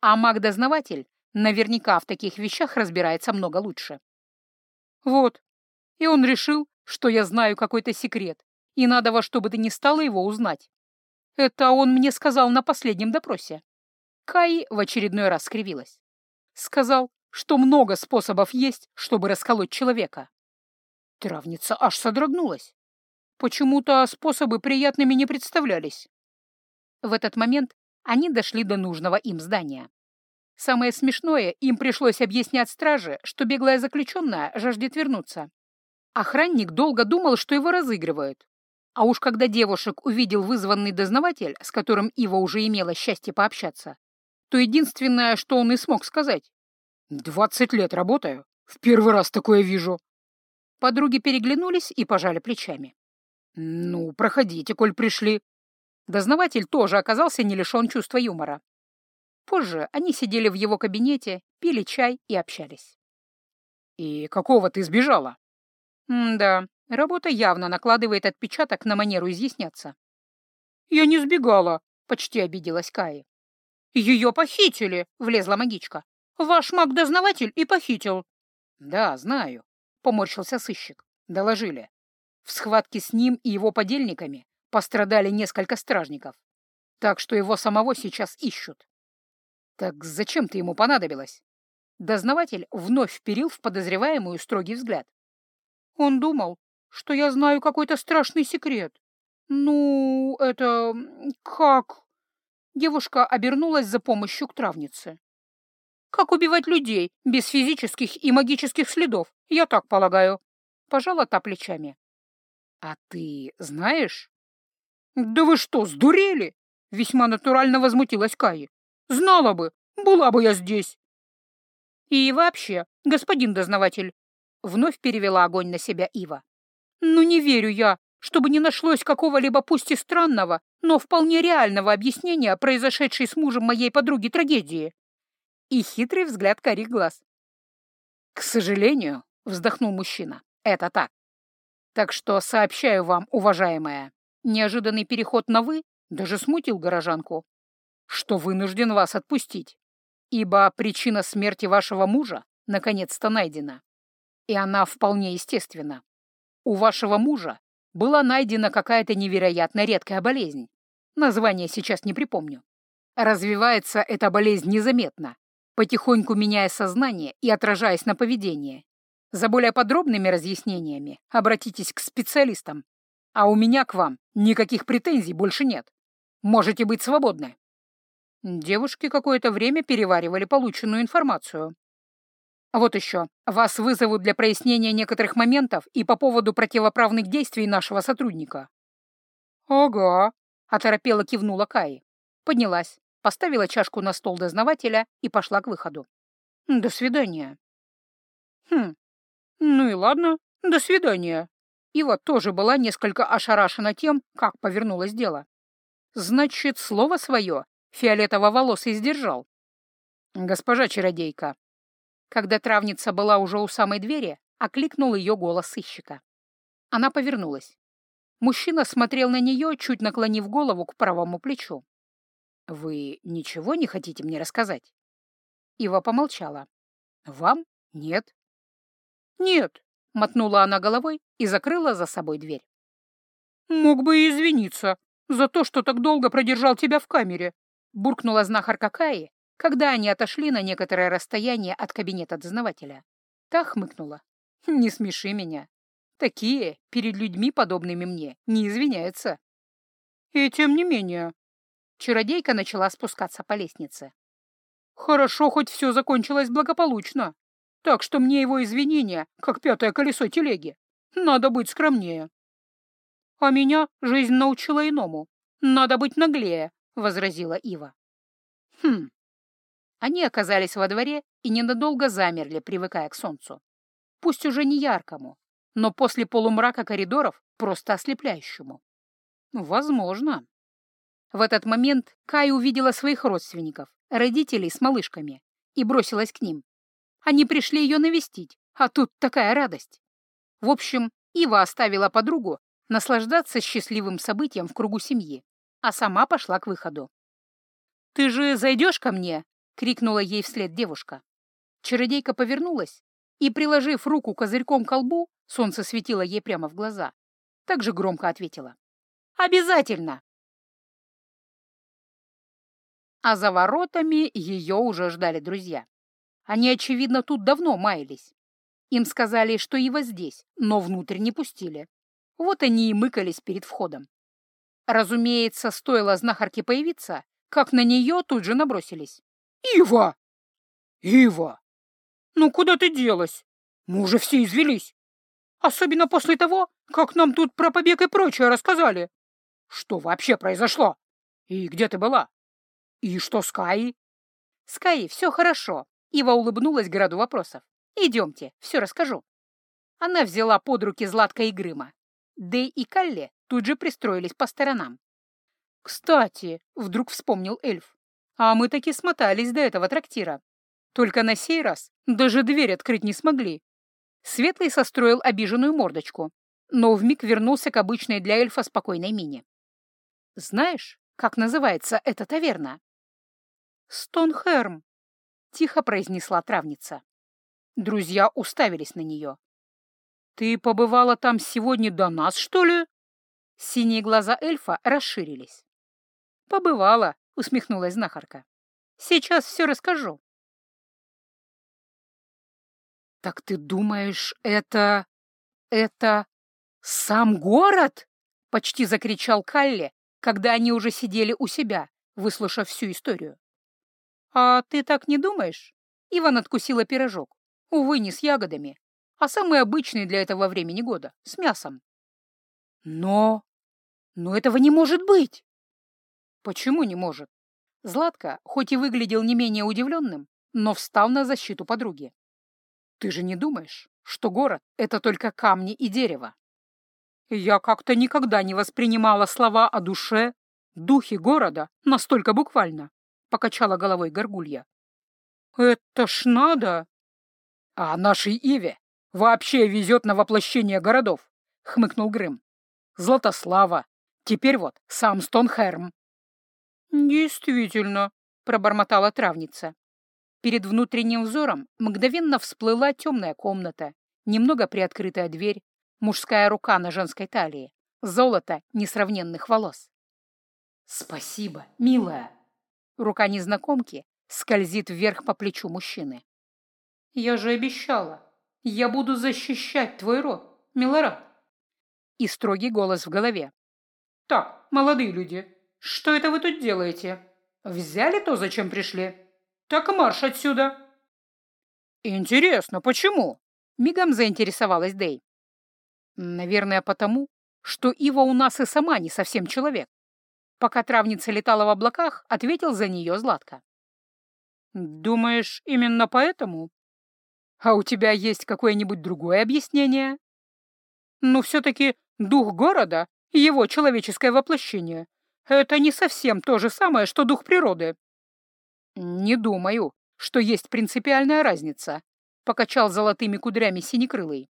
а маг-дознаватель наверняка в таких вещах разбирается много лучше. Вот, и он решил, что я знаю какой-то секрет, и надо во что бы то ни стало его узнать. Это он мне сказал на последнем допросе. Кай в очередной раз скривилась. Сказал, что много способов есть, чтобы расколоть человека. Травница аж содрогнулась. Почему-то способы приятными не представлялись. В этот момент они дошли до нужного им здания. Самое смешное, им пришлось объяснять страже, что беглая заключенная жаждет вернуться. Охранник долго думал, что его разыгрывают. А уж когда девушек увидел вызванный дознаватель, с которым Ива уже имела счастье пообщаться, то единственное, что он и смог сказать. «Двадцать лет работаю. В первый раз такое вижу». Подруги переглянулись и пожали плечами. «Ну, проходите, коль пришли». Дознаватель тоже оказался не лишен чувства юмора. Позже они сидели в его кабинете, пили чай и общались. «И какого ты сбежала?» «Да, работа явно накладывает отпечаток на манеру изъясняться». «Я не сбегала», — почти обиделась Каи. «Ее похитили!» — влезла магичка. «Ваш маг-дознаватель и похитил». «Да, знаю», — поморщился сыщик. Доложили. В схватке с ним и его подельниками пострадали несколько стражников, так что его самого сейчас ищут. Так зачем ты ему понадобилась? Дознаватель вновь вперил в подозреваемую строгий взгляд. Он думал, что я знаю какой-то страшный секрет. Ну, это... как... Девушка обернулась за помощью к травнице. «Как убивать людей без физических и магических следов, я так полагаю», — пожала та плечами. «А ты знаешь?» «Да вы что, сдурели?» — весьма натурально возмутилась Каи. «Знала бы, была бы я здесь». «И вообще, господин дознаватель», — вновь перевела огонь на себя Ива. «Ну не верю я, чтобы не нашлось какого-либо пусть и странного, но вполне реального объяснения произошедшей с мужем моей подруги трагедии. И хитрый взгляд карих глаз. «К сожалению», — вздохнул мужчина, — «это так. Так что сообщаю вам, уважаемая, неожиданный переход на «вы» даже смутил горожанку, что вынужден вас отпустить, ибо причина смерти вашего мужа наконец-то найдена. И она вполне естественна. У вашего мужа была найдена какая-то невероятно редкая болезнь. Название сейчас не припомню. Развивается эта болезнь незаметно, потихоньку меняя сознание и отражаясь на поведении. За более подробными разъяснениями обратитесь к специалистам. А у меня к вам никаких претензий больше нет. Можете быть свободны. Девушки какое-то время переваривали полученную информацию. Вот еще. Вас вызовут для прояснения некоторых моментов и по поводу противоправных действий нашего сотрудника. Ага, оторопела кивнула Каи. Поднялась, поставила чашку на стол дознавателя и пошла к выходу. «До свидания». «Хм, ну и ладно, до свидания». Ива тоже была несколько ошарашена тем, как повернулось дело. Значит, слово свое фиолетово-волосый сдержал. «Госпожа чародейка». Когда травница была уже у самой двери, окликнул ее голос сыщика. Она повернулась. Мужчина смотрел на нее, чуть наклонив голову к правому плечу. «Вы ничего не хотите мне рассказать?» Ива помолчала. «Вам? Нет». «Нет», — мотнула она головой и закрыла за собой дверь. «Мог бы и извиниться за то, что так долго продержал тебя в камере», — буркнула знахарка Каи, когда они отошли на некоторое расстояние от кабинета дознавателя. Та хмыкнула. «Не смеши меня. Такие перед людьми, подобными мне, не извиняются». «И тем не менее», Чародейка начала спускаться по лестнице. «Хорошо, хоть все закончилось благополучно. Так что мне его извинения, как пятое колесо телеги. Надо быть скромнее». «А меня жизнь научила иному. Надо быть наглее», — возразила Ива. «Хм». Они оказались во дворе и ненадолго замерли, привыкая к солнцу. Пусть уже не яркому, но после полумрака коридоров просто ослепляющему. Возможно. В этот момент Кай увидела своих родственников, родителей с малышками, и бросилась к ним. Они пришли ее навестить, а тут такая радость. В общем, Ива оставила подругу наслаждаться счастливым событием в кругу семьи, а сама пошла к выходу. «Ты же зайдешь ко мне?» — крикнула ей вслед девушка. Чародейка повернулась и, приложив руку козырьком к колбу, солнце светило ей прямо в глаза, также громко ответила. «Обязательно!» а за воротами ее уже ждали друзья. Они, очевидно, тут давно маялись. Им сказали, что Ива здесь, но внутрь не пустили. Вот они и мыкались перед входом. Разумеется, стоило знахарке появиться, как на нее тут же набросились. «Ива! Ива! Ну куда ты делась? Мы уже все извелись. Особенно после того, как нам тут про побег и прочее рассказали. Что вообще произошло? И где ты была?» «И что с Каей?» «С Каей все хорошо», — Ива улыбнулась граду вопросов. «Идемте, все расскажу». Она взяла под руки Златка и Грыма. Дэй и Калле тут же пристроились по сторонам. «Кстати», — вдруг вспомнил эльф, «а мы таки смотались до этого трактира. Только на сей раз даже дверь открыть не смогли». Светлый состроил обиженную мордочку, но вмиг вернулся к обычной для эльфа спокойной мине. «Знаешь, как называется эта таверна?» «Стонхерм», — тихо произнесла травница. Друзья уставились на нее. «Ты побывала там сегодня до нас, что ли?» Синие глаза эльфа расширились. «Побывала», — усмехнулась знахарка. «Сейчас все расскажу». «Так ты думаешь, это... это... сам город?» — почти закричал Калли, когда они уже сидели у себя, выслушав всю историю. «А ты так не думаешь?» Иван откусила пирожок. Увы, не с ягодами, а самый обычный для этого времени года, с мясом. «Но... но этого не может быть!» «Почему не может?» Златко, хоть и выглядел не менее удивленным, но встал на защиту подруги. «Ты же не думаешь, что город — это только камни и дерево?» Я как-то никогда не воспринимала слова о душе, духе города настолько буквально. — покачала головой горгулья. «Это ж надо!» «А нашей Иве вообще везет на воплощение городов», — хмыкнул Грым. «Златослава, теперь вот сам Стонхерм». «Действительно», — пробормотала травница. Перед внутренним взором мгновенно всплыла темная комната, немного приоткрытая дверь, мужская рука на женской талии, золото несравненных волос. «Спасибо, милая», Рука незнакомки скользит вверх по плечу мужчины. «Я же обещала. Я буду защищать твой род, Милорад». И строгий голос в голове. «Так, молодые люди, что это вы тут делаете? Взяли то, зачем пришли? Так марш отсюда!» «Интересно, почему?» — мигом заинтересовалась Дэй. «Наверное, потому, что Ива у нас и сама не совсем человек. Пока травница летала в облаках, ответил за нее Златко. «Думаешь, именно поэтому? А у тебя есть какое-нибудь другое объяснение?» «Ну, все-таки дух города его человеческое воплощение — это не совсем то же самое, что дух природы». «Не думаю, что есть принципиальная разница», — покачал золотыми кудрями синекрылый.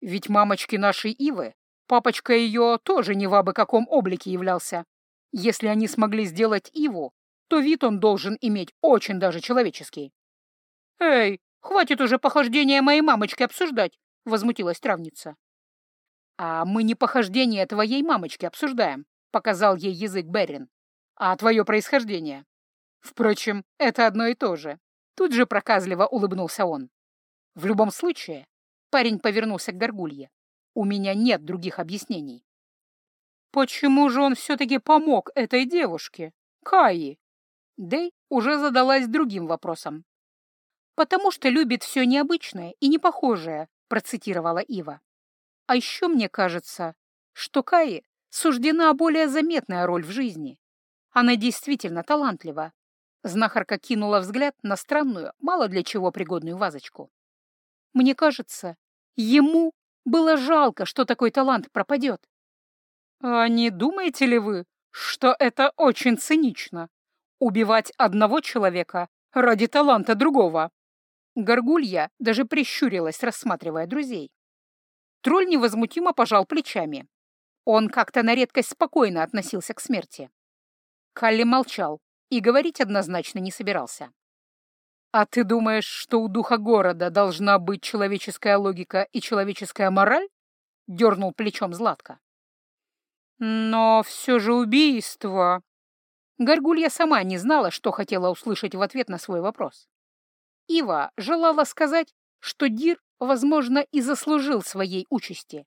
«Ведь мамочки нашей Ивы, папочка ее тоже не в абы каком облике являлся. Если они смогли сделать Иву, то вид он должен иметь очень даже человеческий. «Эй, хватит уже похождения моей мамочки обсуждать!» — возмутилась травница. «А мы не похождение твоей мамочки обсуждаем», — показал ей язык Берин, «а твое происхождение. Впрочем, это одно и то же». Тут же проказливо улыбнулся он. «В любом случае...» — парень повернулся к горгулье. «У меня нет других объяснений. Почему же он все-таки помог этой девушке, Каи? Дэй уже задалась другим вопросом. «Потому что любит все необычное и непохожее», — процитировала Ива. «А еще мне кажется, что Каи суждена более заметная роль в жизни. Она действительно талантлива». Знахарка кинула взгляд на странную, мало для чего пригодную вазочку. «Мне кажется, ему было жалко, что такой талант пропадет. «А не думаете ли вы, что это очень цинично? Убивать одного человека ради таланта другого?» Горгулья даже прищурилась, рассматривая друзей. Тролль невозмутимо пожал плечами. Он как-то на редкость спокойно относился к смерти. Калли молчал и говорить однозначно не собирался. «А ты думаешь, что у духа города должна быть человеческая логика и человеческая мораль?» — дернул плечом Златко. Но все же убийство... Горгулья сама не знала, что хотела услышать в ответ на свой вопрос. Ива желала сказать, что Дир, возможно, и заслужил своей участи.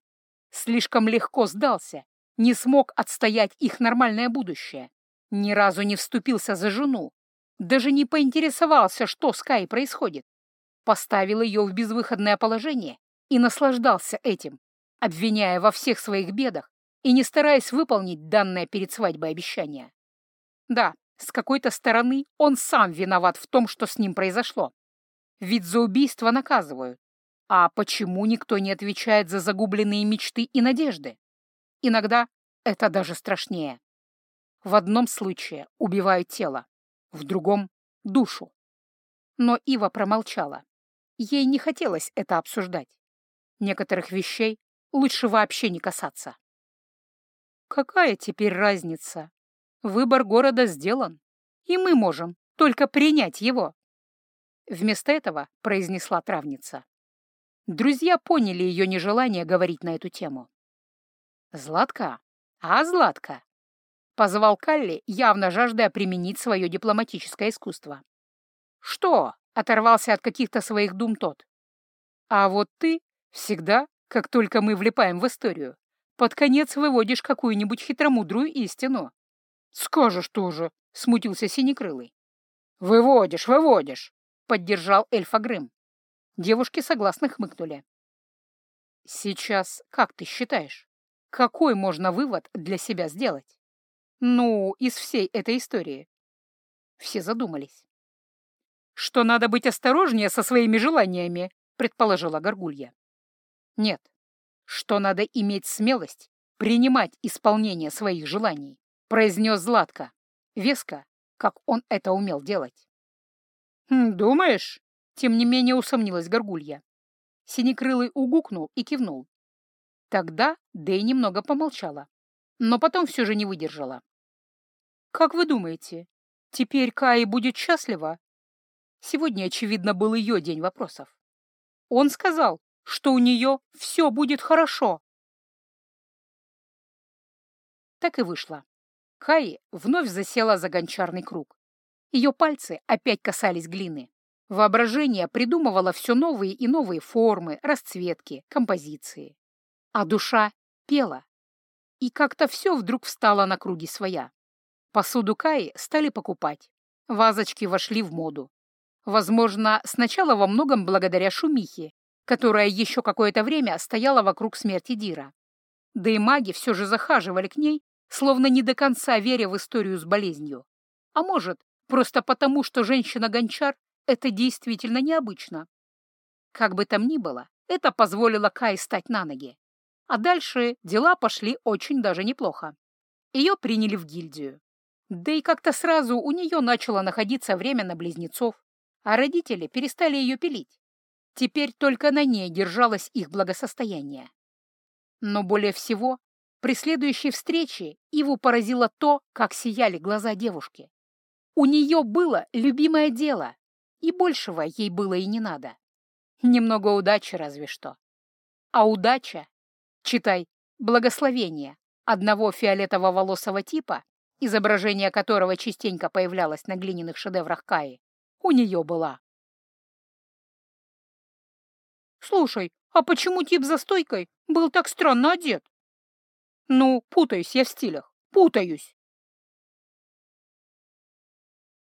Слишком легко сдался, не смог отстоять их нормальное будущее, ни разу не вступился за жену, даже не поинтересовался, что с Кай происходит. Поставил ее в безвыходное положение и наслаждался этим, обвиняя во всех своих бедах и не стараясь выполнить данное перед свадьбой обещание. Да, с какой-то стороны он сам виноват в том, что с ним произошло. Ведь за убийство наказывают. А почему никто не отвечает за загубленные мечты и надежды? Иногда это даже страшнее. В одном случае убивают тело, в другом — душу. Но Ива промолчала. Ей не хотелось это обсуждать. Некоторых вещей лучше вообще не касаться. Какая теперь разница? Выбор города сделан, и мы можем только принять его. Вместо этого произнесла травница. Друзья поняли ее нежелание говорить на эту тему. «Златка? А, Златка?» Позвал Калли, явно жаждая применить свое дипломатическое искусство. «Что?» — оторвался от каких-то своих дум тот. «А вот ты всегда, как только мы влипаем в историю, под конец выводишь какую-нибудь хитромудрую истину. — Скажешь тоже, — смутился Синекрылый. — Выводишь, выводишь, — поддержал эльфа Грым. Девушки согласно хмыкнули. — Сейчас, как ты считаешь, какой можно вывод для себя сделать? Ну, из всей этой истории. Все задумались. «Что надо быть осторожнее со своими желаниями», — предположила Горгулья. «Нет, что надо иметь смелость принимать исполнение своих желаний, произнес Златко, веско, как он это умел делать. «Хм, «Думаешь?» — тем не менее усомнилась Горгулья. Синекрылый угукнул и кивнул. Тогда Дэй немного помолчала, но потом все же не выдержала. «Как вы думаете, теперь Каи будет счастлива?» Сегодня, очевидно, был ее день вопросов. Он сказал, что у нее все будет хорошо. Так и вышло. Каи вновь засела за гончарный круг. Ее пальцы опять касались глины. Воображение придумывало все новые и новые формы, расцветки, композиции. А душа пела. И как-то все вдруг встало на круги своя. Посуду Каи стали покупать. Вазочки вошли в моду. Возможно, сначала во многом благодаря шумихе, которая еще какое-то время стояла вокруг смерти Дира. Да и маги все же захаживали к ней, словно не до конца веря в историю с болезнью. А может, просто потому, что женщина-гончар — это действительно необычно. Как бы там ни было, это позволило Кай стать на ноги. А дальше дела пошли очень даже неплохо. Ее приняли в гильдию. Да и как-то сразу у нее начало находиться время на близнецов, а родители перестали ее пилить. Теперь только на ней держалось их благосостояние. Но более всего, при следующей встрече Иву поразило то, как сияли глаза девушки. У нее было любимое дело, и большего ей было и не надо. Немного удачи разве что. А удача, читай, благословение одного фиолетово-волосого типа, изображение которого частенько появлялось на глиняных шедеврах Каи, у нее была. «Слушай, а почему тип за стойкой был так странно одет?» «Ну, путаюсь я в стилях, путаюсь!»